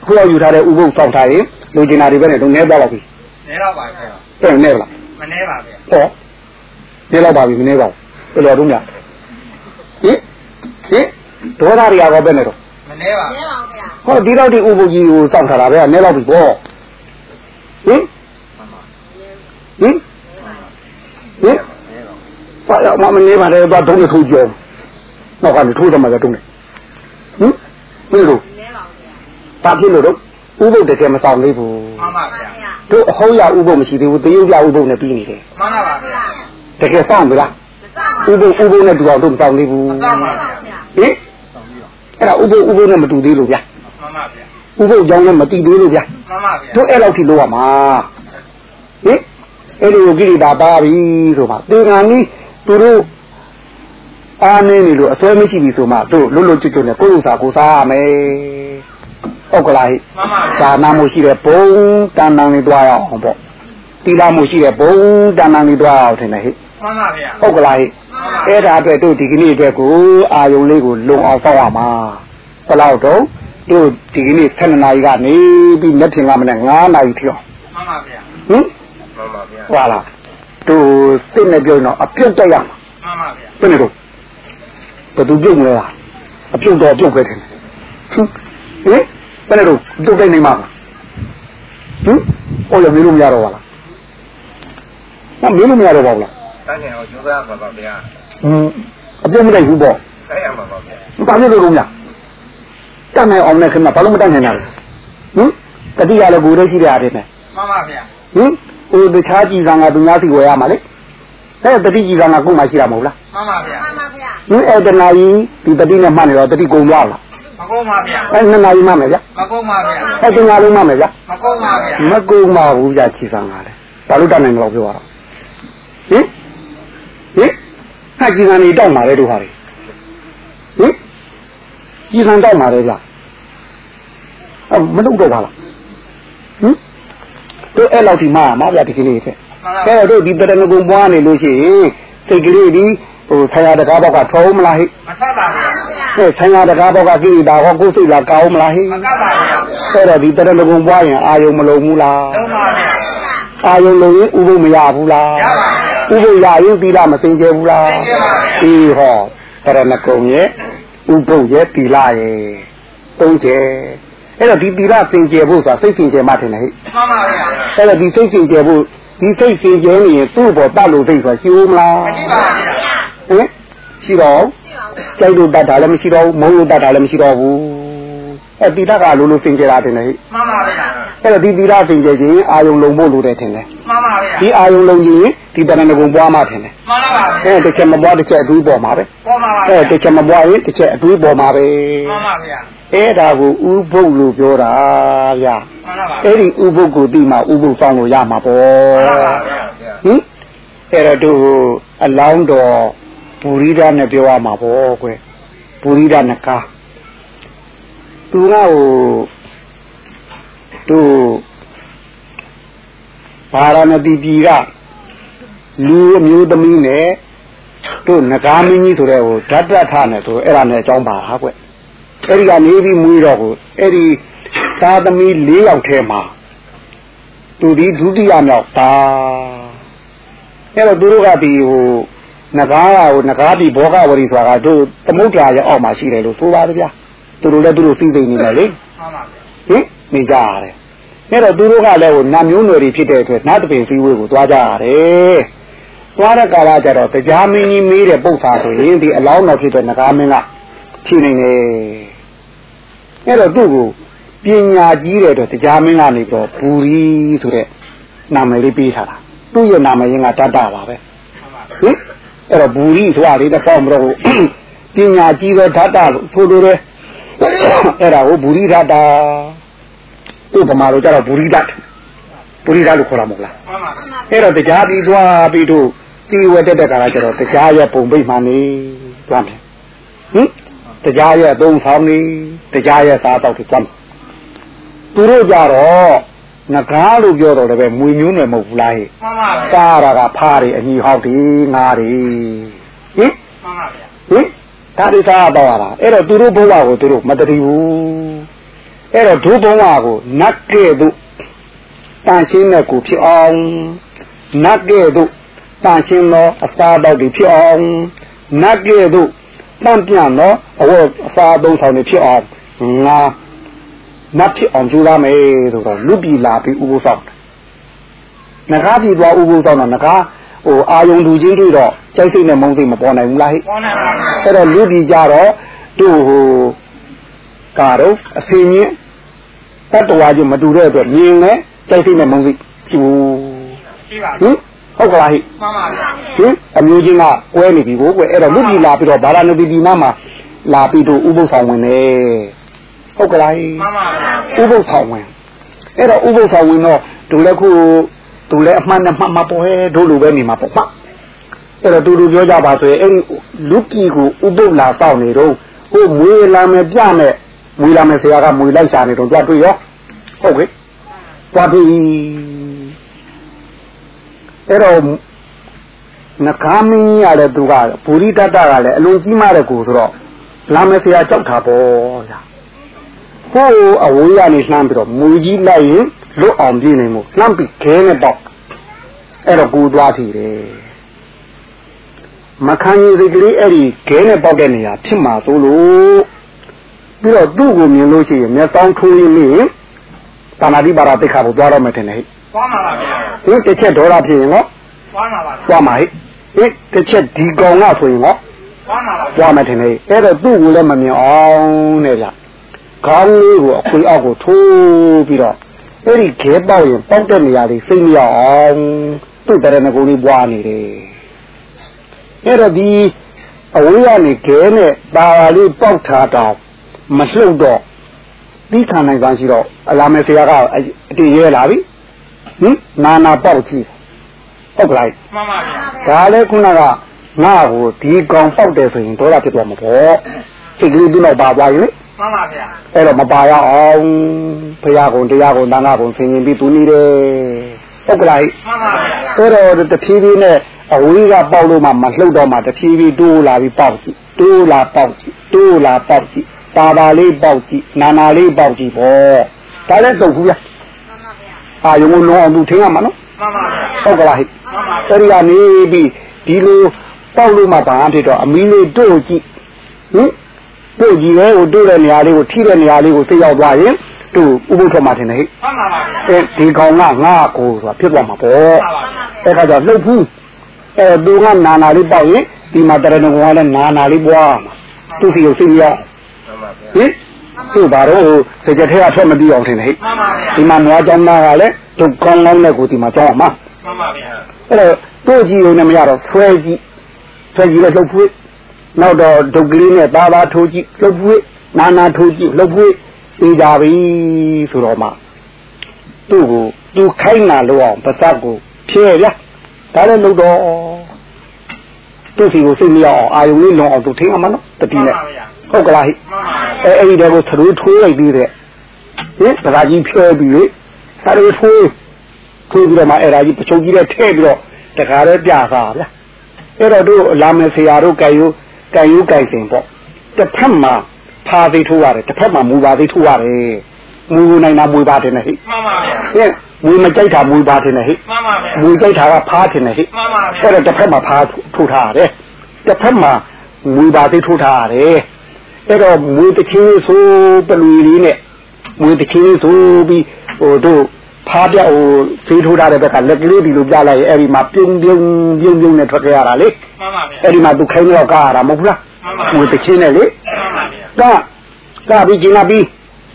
ခုတော့ယူထားတဲ့ဥပုဒ်စောင့်ထားရင်လိုချင်တာတွေပဲနဲ့တော့နည်းသွားလောက်ပြီနေတော့ပါဗျာတဲ့နည်းလားမနေပါဗျာဟောနည်းလောက်ပါပြီမနည်းပါဘူးဘယ်လိုတော့များဟင်ဟင်ဒေါသတွေကတော့ပဲနဲ့တော့မနေပါနည်းပါဗျာဟောဒီလောက်ဒီဥပုဒ်ကြီးကိုစောင့်ထားတာပဲနည်းလောက်ပြီပေါ့ဟင်ဟင်ဟင်ဘာရမမနေပါနဲ့တော့တုံးနေထိုးကြော နောက်ကနေထိုးတယ်မှာတုံးနေဟင်မင်းတို့နည်းပါဗျာဘာဖြစ်လို့တော့ဥပုဒ်တကယ်မဆောင်သေးဘူးမှန်ပါမှန်ဗျာပါဗျာတို့အဟောင်းရဥပုဒ်မရှိသေးဘူးတရုပ်ရဥပုဒ်နဲ့ပြီးနေတယ်မှန်ပါဗျာတကယ်ဆောင်ပြီလားမစောင့်ပါဥပုဒ်ဥပုဒ်နဲ့တူအောင်တို့မဆောင်သေးဘူးမဆောင်ပါဗျာဗျာဟင်အဲ့ဒါဥပုဒ်ဥပုဒ်နဲ့မတူသေးလို့ဗျာမှန်ပါဗျာဥပုဒ်ကြောင့်လည်းမတည်သေးလို့ဗျာမှန်ပါဗျာတို့အဲ့လောက်ထိလို့ရမှာဟင်အဲ့ဒီကိုကိရိတာပါပြီဆိုမှတေငံကြီးသူတို့ အာနေနေလို့အစွဲမရှိပြီဆိုမှတို့လွတ်လွတ်ကျွတ်ကျွတ်နဲ့ကိုယ်ဥစားကိုစားရမယ်ဟုတ်ကလားဟိမှန်ပါဗျာသာနာမှုရှိတဲ့ဘုံတန်တန်လေးတွားရအောင်ပေါ့တိလာမှုရှိတဲ့ဘုံတန်တန်လေးတွားရအောင်ထင်တယ်ဟိမှန်ပါဗျာဟုတ်ကလားဟိအဲ့ဒါအတွက်တို့ဒီကနေ့အတွက်ကိုအာယုံလေးကိုလုံအောင်စောင့်ရမှာဘယ်လောက်တော့တို့ဒီကနေ့7နာရီကနေပြီးလက်ထင်ကမနဲ့9နာရီထိအောင်မှန်ပါဗျာဟင်မှန်ပါဗျာဟုတ်လားတို့စိတ်နဲ့ပြောရင်တော့အပြုတ်တက်ရမှာမှန်ပါဗျာဘယ်လိုတော့ ဘယ်သူပြုတ်မလဲလားအပြုတ်တော့ပြုတ်ခဲ့တယ်ဟင်ဟင်ဘယ်လိုတော့ပြုတ်ခဲ့နေမှာဟင်ဟောရမေးလို့မရတော့ပါလားမမေးလို့မရတော့ပါဘူးလားတန်းနေအောင်ကြိုးစားပါပါဗျာဟင်အပြုတ်မတိုက်ဘူးပေါ့ဆက်ရမှာပါဗျာဘာလို့လို့လုံးညာတတ်နိုင်အောင်နဲ့ခင်ဗျဘာလို့မတတ်နိုင်တာလဲဟင်တတိယလည်းကိုယ်တည်းရှိတဲ့အားတွေနဲ့မှန်ပါဗျာဟင်ဟိုတခြားကြည်စံကသူများစီဝယ်ရမှာလေ အဲ့တတိကြီးကငါကိုယ်မှရှိတာမဟုတ်လားမှန်ပါဗျာမှန်ပါဗျာဒီအဲ့တနာကြီးဒီတတိနဲ့မှတ်နေတော့တတိကုန်သွားလားမကုန်ပါဗျာအဲ့နှစ်နာရီမှမယ်ဗျာမကုန်ပါဗျာအဲ့တင်္ဂါလုံးမှမယ်ဗျာမကုန်ပါဗျာမကုန်ပါဘူးဗျာခြေဆံကလည်းဘာလို့တတ်နိုင်မလို့ပြောရအောင်ဟင်ဟင်ဟာခြေဆံနေတောက်မှာလေတို့ဟာလေဟင်ခြေဆံတောက်မှာလေဗျာအမလုပ်တော့ပါလားဟင်တို့အဲ့လောက်ဒီမှမှာဗျာဒီကနေ့ဖြစ် ကဲတို့ဒီတရဏဂုံပွားနေလို့ရှိရင်စိတ်ကလေးဒီဟိုဆရာတကားဘောက်ကထောမလားဟိမဆက်ပါဗျာဟဲ့ဆရာတကားဘောက်ကကိရိတာဟောကိုယ်စိတ်လာကောင်းမလားဟိမကပ်ပါဗျာအဲ့တော့ဒီတရဏဂုံပွားရင်အာယုံမလုံးဘူးလားလုံးပါဗျာအာယုံလုံးရင်ဥပုပ်မရဘူးလားရပါဗျာဥပုပ်ရရင်သီလမစင်ကြယ်ဘူးလားစင်ကြယ်ပါဗျာအေးဟောတရဏဂုံရဲ့ဥပုပ်ရဲ့သီလရဲ့သုံးကျယ်အဲ့တော့ဒီသီလစင်ကြယ်ဖို့ဆိုတာစိတ်စင်ကြယ်မှထင်တယ်ဟိမှန်ပါဗျာအဲ့တော့ဒီစိတ်စင်ကြယ်ဖို့ ဒီစိတ်စင်ကြယ်နေရင်သူ့ဘောတတ်လို့စိတ်ဆိုတာရှိဦးမလားမရှိပါဗျာဟင်ရှိတော့ကြိုက်လို့တတ်တာလည်းမရှိတော့ဘူးမုန်းလို့တတ်တာလည်းမရှိတော့ဘူး အဲ့တိတကလိုလိုစင်ကြယ်တာတင်တယ်ဟိမှန်ပါဗျာအဲ့တော့ဒီတိတစင်ကြယ်ခြင်းအာယုံလုံးဖို့လိုတယ်ထင်တယ်မှန်ပါဗျာဒီအာယုံလုံးကြီးဒီတဏ္ဍကုံပွားမှထင်တယ်မှန်ပါဗျာအဲ့တစ်ချက်မပွားတစ်ချက်အတွေးပေါ်မှာပဲပေါ်ပါပါဗျာအဲ့တစ်ချက်မပွားရင်တစ်ချက်အတွေးပေါ်မှာပဲမှန်ပါဗျာအဲ့ဒါကိုဥပုပ်လို့ပြောတာဗျာမှန်ပါဗျာအဲ့ဒီဥပုပ်ကိုတိမှဥပုပ်ဆောင်လို့ရမှာပေါ့မှန်ပါဗျာဟင်အဲ့တော့တို့အလောင်းတော်ပူရိဒနဲ့ပြောရမှာပေါ့ကွယ်ပူရိဒနကား သူကဟိုတို့ဘာရဏတိပြည်ကလူအမျိုးသမီးနဲ့တို့နဂါမင်းကြီးဆိုတဲ့ဟိုဓာတ်တထနဲ့ဆိုအဲ့ဒါနဲ့အကြောင်းပါဟာကွယ်အဲ့ဒီကနေပြီးမွေးတော့ကိုအဲ့ဒီသားသမီး၄ယောက်ထဲမှာသူဒီဒုတိယမြောက်သားအဲ့တော့သူတို့ကဒီဟိုနဂါးကဟိုနဂါးဒီဘောဂဝရီဆိုတာကတို့သမုဒ္ဒရာရဲ့အောက်မှာရှိတယ်လို့ဆိုပါတယ်ဗျာ သူတို့လည်းသူတို့သိသိနေတယ်လေမှန်ပါဗျာဟင်နေကြရတယ်အဲ့တော့သူတို့ကလည်းဟိုနတ်မျိုးနွယ်တွေဖြစ်တဲ့အတွက်နတ်တပင်စည်းဝေးကိုသွားကြရတယ်သွားတဲ့ကာလကျတော့တရားမင်းကြီးမေးတဲ့ပု္ပ္ပာဆိုရင်ဒီအလောင်းတော်ဖြစ်တဲ့ငကားမင်းကဖြေနိုင်တယ်အဲ့တော့သူ့ကိုပညာကြီးတဲ့အတွက်တရားမင်းကနေတော့ဘူရီဆိုတဲ့နာမည်လေးပေးထားတာသူ့ရဲ့နာမည်ရင်းကတတ္တပါပဲဟင်အဲ့တော့ဘူရီဆိုတာလေးတော့ပေါ့မလို့ပညာကြီးသောဓာတ္တလို့ဆိုလိုတယ် အဲ့ဒါကိုဘူရီဓာတ္တဥပမာလို့ကျတော့ဘူရီဓာတ်ဘူရီဓာတ်လို့ခေါ်တာမဟုတ်လားအဲ့တော့တရားပြီးသွားပြီးတော့ဒီဝတ်တက်တဲ့ကာလကျတော့တရားရဲ့ပုံပိတ်မှနေသွားမယ်ဟင်တရားရဲ့အသုံးဆောင်နေတရားရဲ့စားတော့ဒီသွားမယ်သူတို့ကြတော့ငကားလို့ပြောတော့လည်းပဲမွေမျိုးနယ်မဟုတ်ဘူးလားဟဲ့မှန်ပါဗျာစားရတာကဖားတွေအညီဟောက်တွေငါးတွေဟင်မှန်ပါဗျာဟင် ဒါတွေစားတော့ရတာအဲ့တော့သူတို့ဘဝကိုသူတို့မတတိဘူးအဲ့တော့ဒုဘဝကိုနတ်ကဲ့သို့တန်ရှင်းတဲ့ကိုဖြစ်အောင်နတ်ကဲ့သို့တန်ရှင်းသောအစာတော့တွေဖြစ်အောင်နတ်ကဲ့သို့တန့်ပြန့်သောအဝတ်အစာသုံးဆောင်တွေဖြစ်အောင်ငါနတ်ဖြစ်အောင်ကြိုးစားမယ်ဆိုတော့လူပြည်လာပြီးဥပုသ်ဆောင်တယ်ငကားပြည်သွားဥပုသ်ဆောင်တော့ငကား ဟိုအာယုံလူကြီးတွေတော့စိတ်စိတ်နဲ့မုန်းစိတ်မပေါ်နိုင်ဘူးလားဟဲ့ပေါ်နေပါဗျာအဲ့တော့လူပြည်ကြတော့သူ့ဟိုကာတော့အစင်းချင်းတတ္တဝါချင်းမတူတဲ့အတွက်မြင်လဲစိတ်စိတ်နဲ့မုန်းစိတ်ဖြူရှိပါဟင်ဟုတ်ကလားဟိမှန်ပါဗျာဟင်အမျိုးချင်းကကွဲနေပြီကိုကွယ်အဲ့တော့လူပြည်လာပြီးတော့ဗာရာဏသီပြည်နားမှာလာပြီးတော့ဥပုသ်ဆောင်ဝင်နေဟုတ်ကလားဟိမှန်ပါဗျာဥပုသ်ဆောင်ဝင်အဲ့တော့ဥပုသ်ဆောင်ဝင်တော့ဒုလည်းခု ဒုလည်းအမှန်နဲ့မှတ်မှာပေါ့ဟဲ့ဒုလိုပဲနေမှာပေါ့မှအဲ့တော့တူတူပြောကြပါဆိုရင်အဲ့ဒီလူပြည်ကိုဥပုသ်လာစောင့်နေတော့ဟိုမွေလာမယ်ပြမယ်မွေလာမယ်ဆရာကမွေလိုက်ရှာနေတော့ကြွားတွေ့ရောဟုတ်ကဲ့ကြွားတွေ့အဲ့တော့နဂါမင်းကြီးရတဲ့သူကဘူရိတတ္တကလည်းအလုံးကြီးမားတဲ့ကိုဆိုတော့လာမယ်ဆရာကြောက်တာပေါ့ဗျာကိုယ်အဝေးကနေလှမ်းပြီးတော့မူကြီးလိုက်ရင် လွတ်အောင်ပြင်းနေမို့လှမ်းပြီးခဲနဲ့ပေါ့အဲ့တော့ကိုသွားထီတယ်မခံရစိတ်ကလေးအဲ့ဒီခဲနဲ့ပေါက်တဲ့နေရာဖြစ်မှာသို့လို့ပြီးတော့သူ့ကိုမြင်လို့ရှိရင်မျက်စောင်းထိုးရင်းနေသာနာတိပါရတိခါကိုသွားတော့မယ်ထင်တယ်ဟဲ့သွားမှာပါဗျာဟင်တစ်ချက်ဒေါသဖြစ်ရင်ဟောသွားမှာပါဗျာသွားမှာဟဲ့ဟင်တစ်ချက်ဒီကောင်ကဆိုရင်ဟောသွားမှာပါဗျာသွားမယ်ထင်တယ်အဲ့တော့သူ့ကိုလည်းမမြင်အောင်နဲ့ဗျခေါင်းလေးကိုအခွေအောက်ကိုထိုးပြီးတော့ အဲ့ဒီခဲပေါက်ရင်ပေါက်တဲ့နေရာလေးစိတ်မရအောင်သူ့တရဏဂုံလေးပွားနေတယ်အဲ့တော့ဒီအဝေးကနေခဲနဲ့ပါလာလေးပေါက်ထားတော့မလှုပ်တော့ပြီးခံနိုင်ပါရှိတော့အလာမေဆရာကအတေးရဲလာပြီဟင်နာနာပေါက်ကြည့်ဟုတ်ကလားမှန်ပါဗျာဒါလည်းခုနကငါ့ကိုဒီကောင်ပေါက်တယ်ဆိုရင်ဒေါသဖြစ်သွားမှာပေါ့စိတ်ကလေးဒီတော့ပါသွားရင် မှန်ပါဗျာအဲ့တော့မပါရအောင်ဘုရားကုံတရားကုံတန်ခါကုံဆင်ရင်ပြီးသူနေတယ်ဟုတ်ကလားမှန်ပါဗျာအဲ့တော့တဖြည်းဖြည်းနဲ့အဝေးကပေါက်လို့မှမလှုပ်တော့မှတဖြည်းဖြည်းတိုးလာပြီးပေါက်ကြည့်တိုးလာပေါက်ကြည့်တိုးလာပေါက်ကြည့်ပါပါလေးပေါက်ကြည့်နာနာလေးပေါက်ကြည့်ပေါ့ဒါလည်းတုတ်ဘူးလားအာယုံလုံးအောင်သူထင်ရမှာနော်မှန်ပါဗျာဟုတ်ကလားဟိမှန်ပါဗျာအဲ့ဒီကနေပြီးဒီလိုပေါက်လို့မှဘာဖြစ်တော့အမီးလေးတို့ကြည့်ဟင် တို့ကြည့်လဲဟိုတို့တဲ့နေရာလေးကိုထိတဲ့နေရာလေးကိုသိရောက်သွားရင်တို့ဥပုသ္ထမထင်တယ်ဟိမှန်ပါဗျာအဲဒီကောင်ကငါ့ကိုဆိုတာဖြစ်သွားမှာပေါ့မှန်ပါဗျာအဲ့ဒါကြောင့်လှုပ်ဘူးအဲသူကနာနာလေးပေါက်ရင်ဒီမှာတရဏဂုံကလည်းနာနာလေးပွားမှာသူစီကိုသိမရအောင်ဟင်သူ့ဘာတော့စကြထဲကထွက်မပြီးအောင်ထင်တယ်ဟိမှန်ပါဗျာဒီမှာနွားကြောင်းသားကလည်းသူကောင်းကောင်းနဲ့ကိုဒီမှာကြောင်းအောင်မှာမှန်ပါဗျာအဲ့တော့တို့ကြည့်ရုံနဲ့မရတော့ဆွဲကြည့်ဆွဲကြည့်လည်းလှုပ်ဖွေး နောက်တော့ဒုတ်ကလေးနဲ့သားသားထိုးကြည့်လှုပ်ဖွေးနာနာထိုးကြည့်လှုပ်ဖွေးအေးကြပြီဆိုတော့မှသူ့ကိုသူခိုင်းနာလို့အောင်ပါစပ်ကိုဖြဲဗျာဒါလည်းလှုပ်တော့သူ့စီကိုစိတ်မရအောင်အာယုံလေးလုံအောင်သူထိအောင်မနော်တတိမှန်နဲ့ပါဗျာဟုတ်ကလားဟိမှန်ပါဗျာအဲအဲ့ဒီတော့ကိုသရိုးထိုးလိုက်ပြီးတဲ့ဟင်ဗလာကြီးဖြဲပြီးလေသရိုးထိုးထိုးပြီးတော့မှအဲ့ဒါကြီးပချုပ်ကြီးတဲ့ထဲပြီးတော့တခါတည်းပြစားဗျာအဲ့တော့တို့လာမယ်ဆရာတို့ကြိုင်ယူ ကြိုင်ယူကြိုင်စင်ပေါ့တစ်ဖက်မှာဖာသေးထိုးရတယ်တစ်ဖက်မှာမူပါသေးထိုးရတယ်မူနိုင်တာမူပါတယ်နဲ့ဟိမှန်ပါဗျာဟင်မူမကြိုက်တာမူပါတယ်နဲ့ဟိမှန်ပါဗျာမူကြိုက်တာကဖားတယ်နဲ့ဟိမှန်ပါဗျာအဲ့တော့တစ်ဖက်မှာဖားထိုးထားရတယ်တစ်ဖက်မှာမူပါသေးထိုးထားရတယ်အဲ့တော့မူတစ်ချင်းဆိုပလူလေးနဲ့မူတစ်ချင်းဆိုပြီးဟိုတို့ ဖားပြဟိုဖေးထိုးထားတဲ့ဘက်ကလက်ကလေးဒီလိုပြလိုက်ရင်အဲ့ဒီမှာပြုံးပြုံးပြုံးပြုံးနဲ့ထွက်ခဲ့ရတာလေမှန်ပါဗျာအဲ့ဒီမှာသူခိုင်းတော့ကားရတာမဟုတ်ဘူးလားမှန်ပါငွေတစ်ချင်းနဲ့လေမှန်ပါဗျာကကပြီးကျင်လာပြီး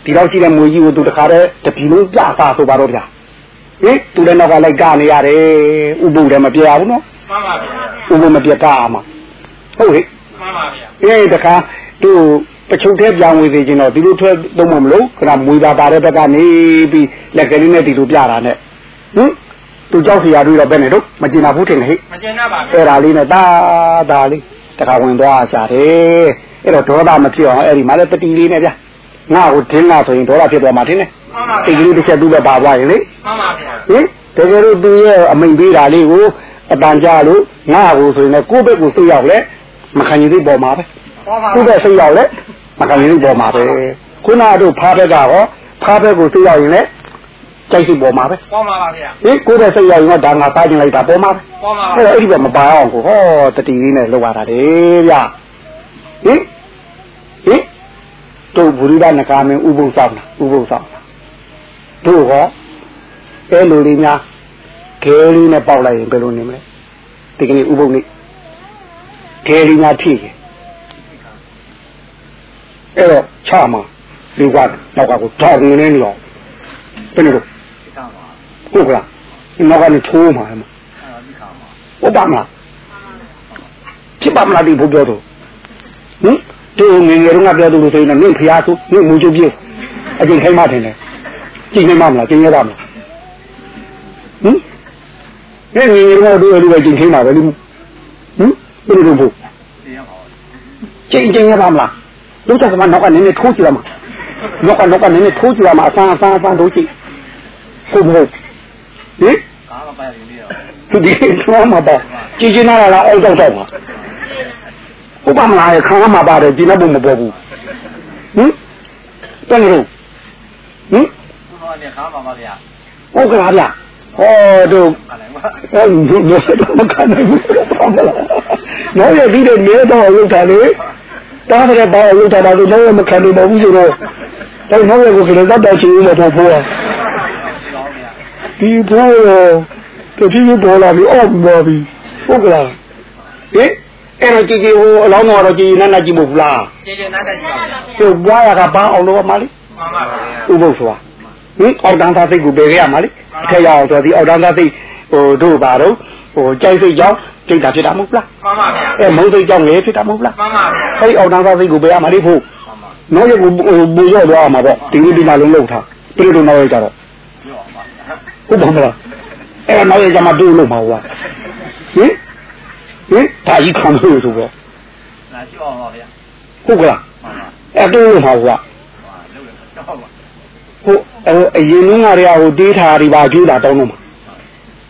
ဒီတော့ရှိတဲ့မွေကြီးကိုသူတခါတည်းတပြီလုံးပြစားဆိုပါတော့ဗျာဟင်သူလည်းနောက်ကလိုက်ကနေရတယ်ဥပုပ်လည်းမပြရဘူးနော်မှန်ပါဗျာဥပုပ်မပြကအာမဟုတ်ဟဲ့မှန်ပါဗျာအေးတခါသူ ပချုပ်ထဲပြန်ဝေစေခြင်းတော့ဒီလိုထွက်သုံးမမလို့ခဏမွေတာပါတဲ့ဘက်ကနေပြီးလက်ကလေးနဲ့ဒီလိုပြတာနဲ့ဟင်သူကြောက်စရာတွေတော့ဘယ်နဲ့တော့မကျင်တာဘူးတင်ဟဲ့မကျင်တာပါအဲ့ဒါလေးနဲ့တာတာလေးတခါဝင်သွားရှာတယ်အဲ့တော့ဒေါသမဖြစ်အောင်အဲ့ဒီမှာလည်းတတိလေးနဲ့ဗျာငါ့ကိုဒင်းလာဆိုရင်ဒေါသဖြစ်သွားမှာတင်လေတိတ်ကလေးတစ်ချက်သူ့ပဲပါသွားရင်လေမှန်ပါဗျာဟင်တကယ်လို့သူရဲ့အမိန်ပေးတာလေးကိုအတန်ကြလို့ငါ့ကိုဆိုရင်လည်းကိုယ့်ဘက်ကိုသိရောက်လဲမခံရသေးပေါ်မှာပဲ ဟောပါကိုယ့်ဘက်သိရောက်လဲမခံရသေးပေါ်မှာပဲခုနတို့ဖားဘက်ကဟောဖားဘက်ကိုသိရောက်ရင်လည်းကြိုက်စိပေါ်မှာပဲဟောပါပါဗျာဟင်ကိုယ့်ဘက်သိရောက်ရင်တော့ဒါငါစားခြင်းလိုက်တာပေါ်မှာပဲဟောပါပါအဲ့တော့အဲ့ဒီဘက်မပါအောင်ကိုဟောတတိလေးနဲ့လောက်ရတာလေဗျဟင်ဟင်တို့ဘုရားနဂါမင်းဥပုသ်ဆောင်တာဥပုသ်ဆောင်တာတို့ဟောအဲလိုလေးများခဲလေးနဲ့ပေါက်လိုက်ရင်ဘယ်လိုနေမလဲဒီကနေ့ဥပုသ်နေ့ခဲလေးများထိရင် အဲ့တော့ချမှာဒီကနောက်ကကိုတောင်းနေနေရောဘယ်လိုလဲဟုတ်ကလားနောက်ကလည်းထိုးမှာမှာဟုတ်ပါမလားဖြစ်ပါမလားဒီဘုပြောတော့ဟင်ဒီငယ်ငယ်တုန်းကပြောသူလို့ဆိုရင်တော့နင့်ဖျားဆိုနင့်မူချုပ်ပြေအကျင့်ခိုင်းမှထင်တယ်ကြည့်နေမှမလားကျင်းရပါမလားဟင်ငယ်ငယ်တုန်းကတို့လူပဲကျင့်ခိုင်းမှာပဲလူဟင်ဘယ်လိုလုပ်ဖို့ကျင့်ကျင့်ရပါမလား လို့တော့ကမှနောက်ကနည်းနည်းထိုးကြည့်ရမှာနောက်ကနောက်ကနည်းနည်းထိုးကြည့်ရမှာအဆန်းအဆန်းအဆန်းထိုးကြည့်ဟုတ်မဟုတ်ဟင်သူဒီသွားမှာပေါ့ကြည်ကျင်လာတာအောက်တော့တော့ပါဥပမာရခံရမှာပါတယ်ဒီနောက်ဘုံမပေါ်ဘူးဟင်တန်လို့ဟင်ဟုတ်ကလားဗျဟောတို့ဟောဒီလိုတော့မခံနိုင်ဘူးဘာမလားနောက်ရပြီးတော့နေတော့လောက်တာလေ တားတဲ့ဘာလောက်တာတော့တော့မခံနိုင်ပါဘူးဆိုတော့တော့နောက်ရကိုကလေးတော့ချင်လို့တော့ဖိုးဒီဖိုးတဖြည်းဖြည်းပေါ်လာပြီးအောက်ပေါ်ပြီးဟုတ်ကလားဟင်အဲ့တော့ကြည်ကြည်ဟိုအလောင်းတော်တော့ကြည်ကြည်နန်းနန်းကြည့်မို့ဘူးလားကျေကျေနတ်တက်ကြပါဗျာသူ့ဘွားရကဘာအောင်လို့မလေးမှန်ပါဗျာဥပုပ်ဆိုတာဟင်အောက်တန်းသားစိတ်ကိုပယ်ခဲ့ရမှာလေအထက်ရအောင်ဆိုဒီအောက်တန်းသားစိတ်ဟိုတို့ပါတော့ဟိုကြိုက်စိတ်ကြောင့် ကြိတ်တာဖြစ်တာမဟုတ်လားမှန်ပါဗျာအဲမုန်းစိတ်ကြောင့်ငယ်ဖြစ်တာမဟုတ်လားမှန်ပါဗျာအဲ့ဒီအောက်တန်းသားစိတ်ကိုပယ်ရမှာလေဖို့နောက်ရကိုဟိုပူရော့သွားမှာပေါ့ဒီလိုဒီမှာလုံးလောက်ထားပြည့်လို့နောက်ရကြတော့ဟုတ်ပါမလားအဲ့နောက်ရကြမှာတူလို့မှာဟွာဟင်ဟင်ဒါကြီးခံလို့ဆိုတော့ဟုတ်ကလားအဲ့တူလို့မှာဟွာဟိုအအရင်ကတည်းကဟိုတေးထားတွေပါကျူးတာတောင်းတော့မှာ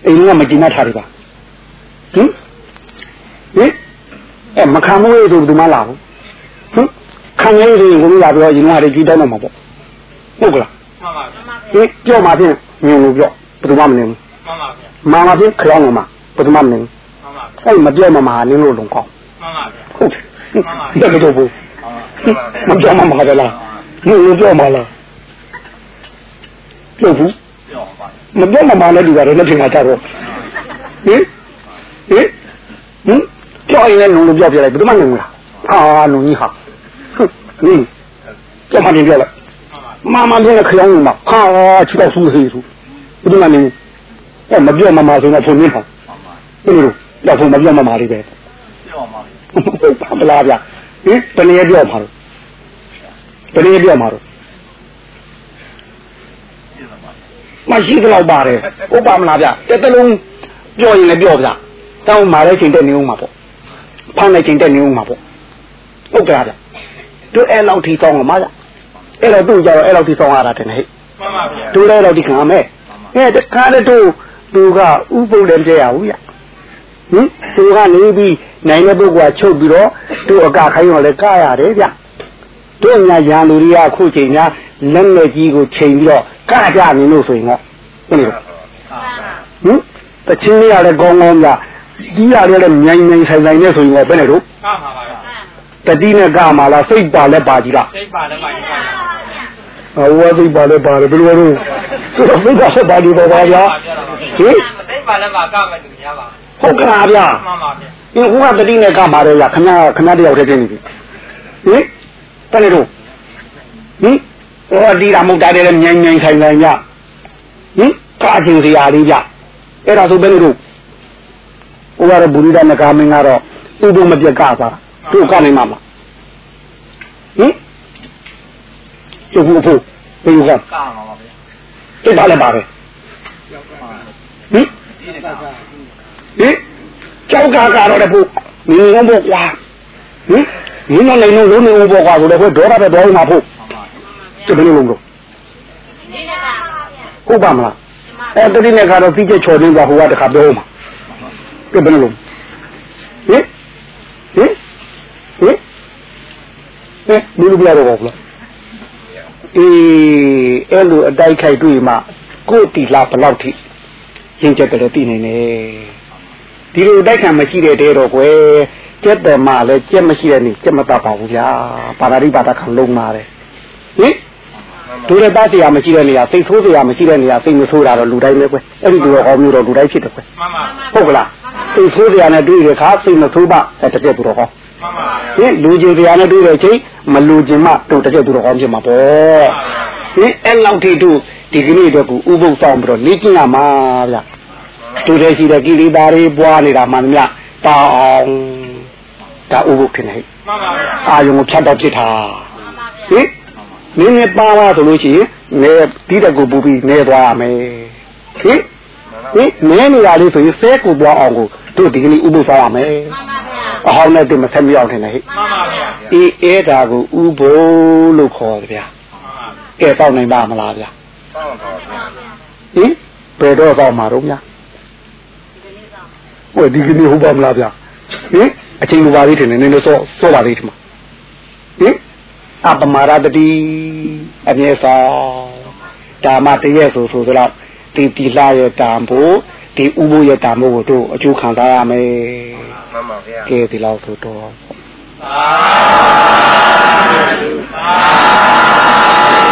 အိမ်ကမကျင်တတ်ထားတွေပါဟင် ဟင်အဲမခံဘူးဆိုဘယ်သူမှလာဘူးဟင်ခံရည်ရင်ကိုလာပြောရင်ကတည်းကကျူးတောင်းတော့မှာပေါ့ဟုတ်ကလားမှန်ပါဗျာဟင်ကြောက်မှဖြင့်မြင်လို့ပြောဘယ်သူမှမနေဘူးမှန်ပါဗျာမာမဖြင့်ခလောင်းမှာဘယ်သူမှမနေဘူးမှန်ပါဗျာအဲ့မပြောမမှာနင်းလို့လုံကောင်းမှန်ပါဗျာဟုတ်တယ်တက်ကြဘူးမပြောမမှာကြလားနင်းလို့ပြောမှာလားပြောဘူးမပြောမမှာလည်းဒီကတော့လက်ထင်မှာကြတော့ဟင်ဟင်ဟင် ကြောက်ရင်လည်းလုံလို့ပြောပြလိုက်ဘယ်သူမှနေဘူးလားဟာလုံကြီးဟာဟင်ကြောက်မှတင်ပြောလိုက်မှန်ပါမာမပြင်းတဲ့ခရောင်းမှာဟာချီတော့ဆူးစေးဆူဘယ်သူမှနေအဲ့မပြောမမှာဆိုတော့ဖုန်နေပါဘယ်လိုလဲဖုန်မပြောမမှာလေးပဲဟုတ်ပါမလားဗျဟင်တနည်းပြောမှာတော့တနည်းပြောမှာတော့မရှိတော့ပါတယ်ဟုတ်ပါမလားဗျတစ်တလုံးပြောရင်လည်းပြောဗျတောင်း ဖမ်းတဲ့ချိန်တက်နေဦးမှာပေါ့ဟုတ်ကဲ့ဗျတို့အဲ့လောက်ထိတောင်းမှာဗျအဲ့တော့သူ့ကြတော့အဲ့လောက်ထိတောင်းရတာတင်ဟဲ့မှန်ပါဗျာတို့လည်းတော့ဒီခံမယ်အဲတခါတည်းတို့သူကဥပုပ်လည်းပြရဘူးဗျဟင်သူကနေပြီးနိုင်တဲ့ပုဂ္ဂိုလ်ကချုပ်ပြီးတော့တို့အကခိုင်းတော့လည်းကရတယ်ဗျတို့ညာရန်လူတွေကအခုချိန်ညာလက်နဲ့ကြီးကိုချိန်ပြီးတော့ကကြနေလို့ဆိုရင်တော့ဟုတ်လို့ဟင်တချင်းလေးရလည်းကောင်းကောင်းဗျ ကြီးရတယ်လည်းမြိုင်မြိုင်ဆိုင်ဆိုင်နဲ့ဆိုရင်တော့ဘယ်နဲ့တို့မှန်ပါဗျာတတိနဲ့ကမှာလားစိတ်ပါလဲပါကြီးလားစိတ်ပါလည်းပါဗျာဟောစိတ်ပါလဲပါတယ်ဘယ်လိုလဲဆိုတော့မိကဆက်ပါဒီပေါ်ပါဗျာဟင်တိတ်ပါလည်းပါကမတူရပါဟုတ်ကလားဗျာမှန်ပါဗျာဒီဟိုကတတိနဲ့ကပါတော့ရခဏခဏတယောက်တည်းဖြစ်နေပြီဟင်တနေ့တော့ဟင်ဟောဒီလာမုတ်တာတဲ့မြန်မြန်ဆိုင်ဆိုင်ညဟင်ကာကျင်စရာလေးဗျအဲ့ဒါဆိုဘယ်လိုတို့ ဟိုကတော့ဘူရိဒနဂါမင်းကတော့သူ့ဘုမပြက်ကစားသူ့ကနေမှာမလားဟင်ကျုပ်ဘူးဖို့ဘယ်လိုကကမှာပါဗျာတိတ်ပါလဲပါပဲဟင်ဟင်ကြောက်ကာကတော့လည်းဖို့မင်းငုံဖို့ကွာဟင်မင်းတော့လည်းလုံးလုံးနေဖို့ကွာဆိုတော့ဒေါရပဲဒေါရမှာဖို့ကျဘယ်လိုလုပ်လို့ဒီနေ့ကဟုတ်ပါမလားအဲတတိနဲ့ကတော့ပြီးချက်ချော်နေကြဟိုကတခါပြောမှာ ကျဘယ်လိုလုပ်ဟင်ဟင်ဟင်ဟင်ဘယ်လိုပြရတော့ဘူးလားအေးအဲ့လိုအတိုက်ခိုက်တွေ့မှကိုယ်တီလာဘယ်လောက်ထိရင်ချက်တယ်သိနေနေဒီလိုအတိုက်ခံမရှိတဲ့တဲတော့ကွယ်ကျက်တယ်မှလည်းကျက်မရှိတဲ့နေ့ကျက်မတတ်ပါဘူးဗျာပါဠိပါဒခံလုံးမာတယ်ဟင်ဒုရတဆရာမရှိတဲ့နေရာစိတ်ဆိုးဆရာမရှိတဲ့နေရာစိတ်မဆိုးတာတော့လူတိုင်းပဲကွယ်အဲ့ဒီလိုဟောမျိုးတော့လူတိုင်းဖြစ်တယ်ကွယ်မှန်ပါဟုတ်ကလား စိတ်ဆိုးဆရာနဲ့တွေ့တဲ့အခါစိတ်မဆိုးပါအဲ့တကယ်သူတော်ဟောမှန်ပါဟင်လူချင်းတရားနဲ့တွေ့တဲ့အချိန်မလူချင်းမှတို့တကယ်သူတော်ကောင်းဖြစ်မှာပေါ့ဟင်အဲ့လောက်ထိတို့ဒီကနေ့တော့ကိုဥပုပ်ဆောင်ပြီးတော့လေ့ကျင့်ရမှာဗျတို့တဲ့ရှိတဲ့ကိလေသာတွေပွားနေတာမှန်မြတောင်းအောင်ဒါဥပုပ်ခင်နေမှန်ပါဗျာအာယုံကိုဖြတ်တော့ဖြစ်တာမှန်ပါဗျာဟင်နင်းနေပါပါဆိုလို့ရှိရင်နေပြီးတဲ့ကိုပူပြီးနေသွားရမယ်ဟင်ဟင်နေနေရလေးဆိုရင်ဆဲကိုပွားအောင်ကို တို့ဒီကနေ့ဥပုပ်ဆောင်ရမယ်မှန်ပါဗျာအဟောင်းနဲ့တူမဆက်မြောက်နေတယ်ဟဲ့မှန်ပါဗျာအေးအဲ့ဒါကိုဥဘုံလို့ခေါ်တယ်ဗျာကဲတော့နိုင်ပါမလားဗျာဟင်ဘယ်တော့တော့မှာတော့ဗျာဟိုဒီကနေ့ဟုတ်ပါမလားဗျာဟင်အချိန်လိုပါသေးတယ်နည်းနည်းစောစောပါသေးတယ်မှာဟင်အပမာရတတိအမြဲဆောင်ဒါမှတရက်ဆိုဆိုတော့ဒီတီလာရဲ့တံဖို့ ဒီဥဘုရဲ့တံဖို့ကိုတို့အကျိုးခံစားရမယ်မှန်ပါဗျာကဲဒီလောက်ဆိုတော့သာသာ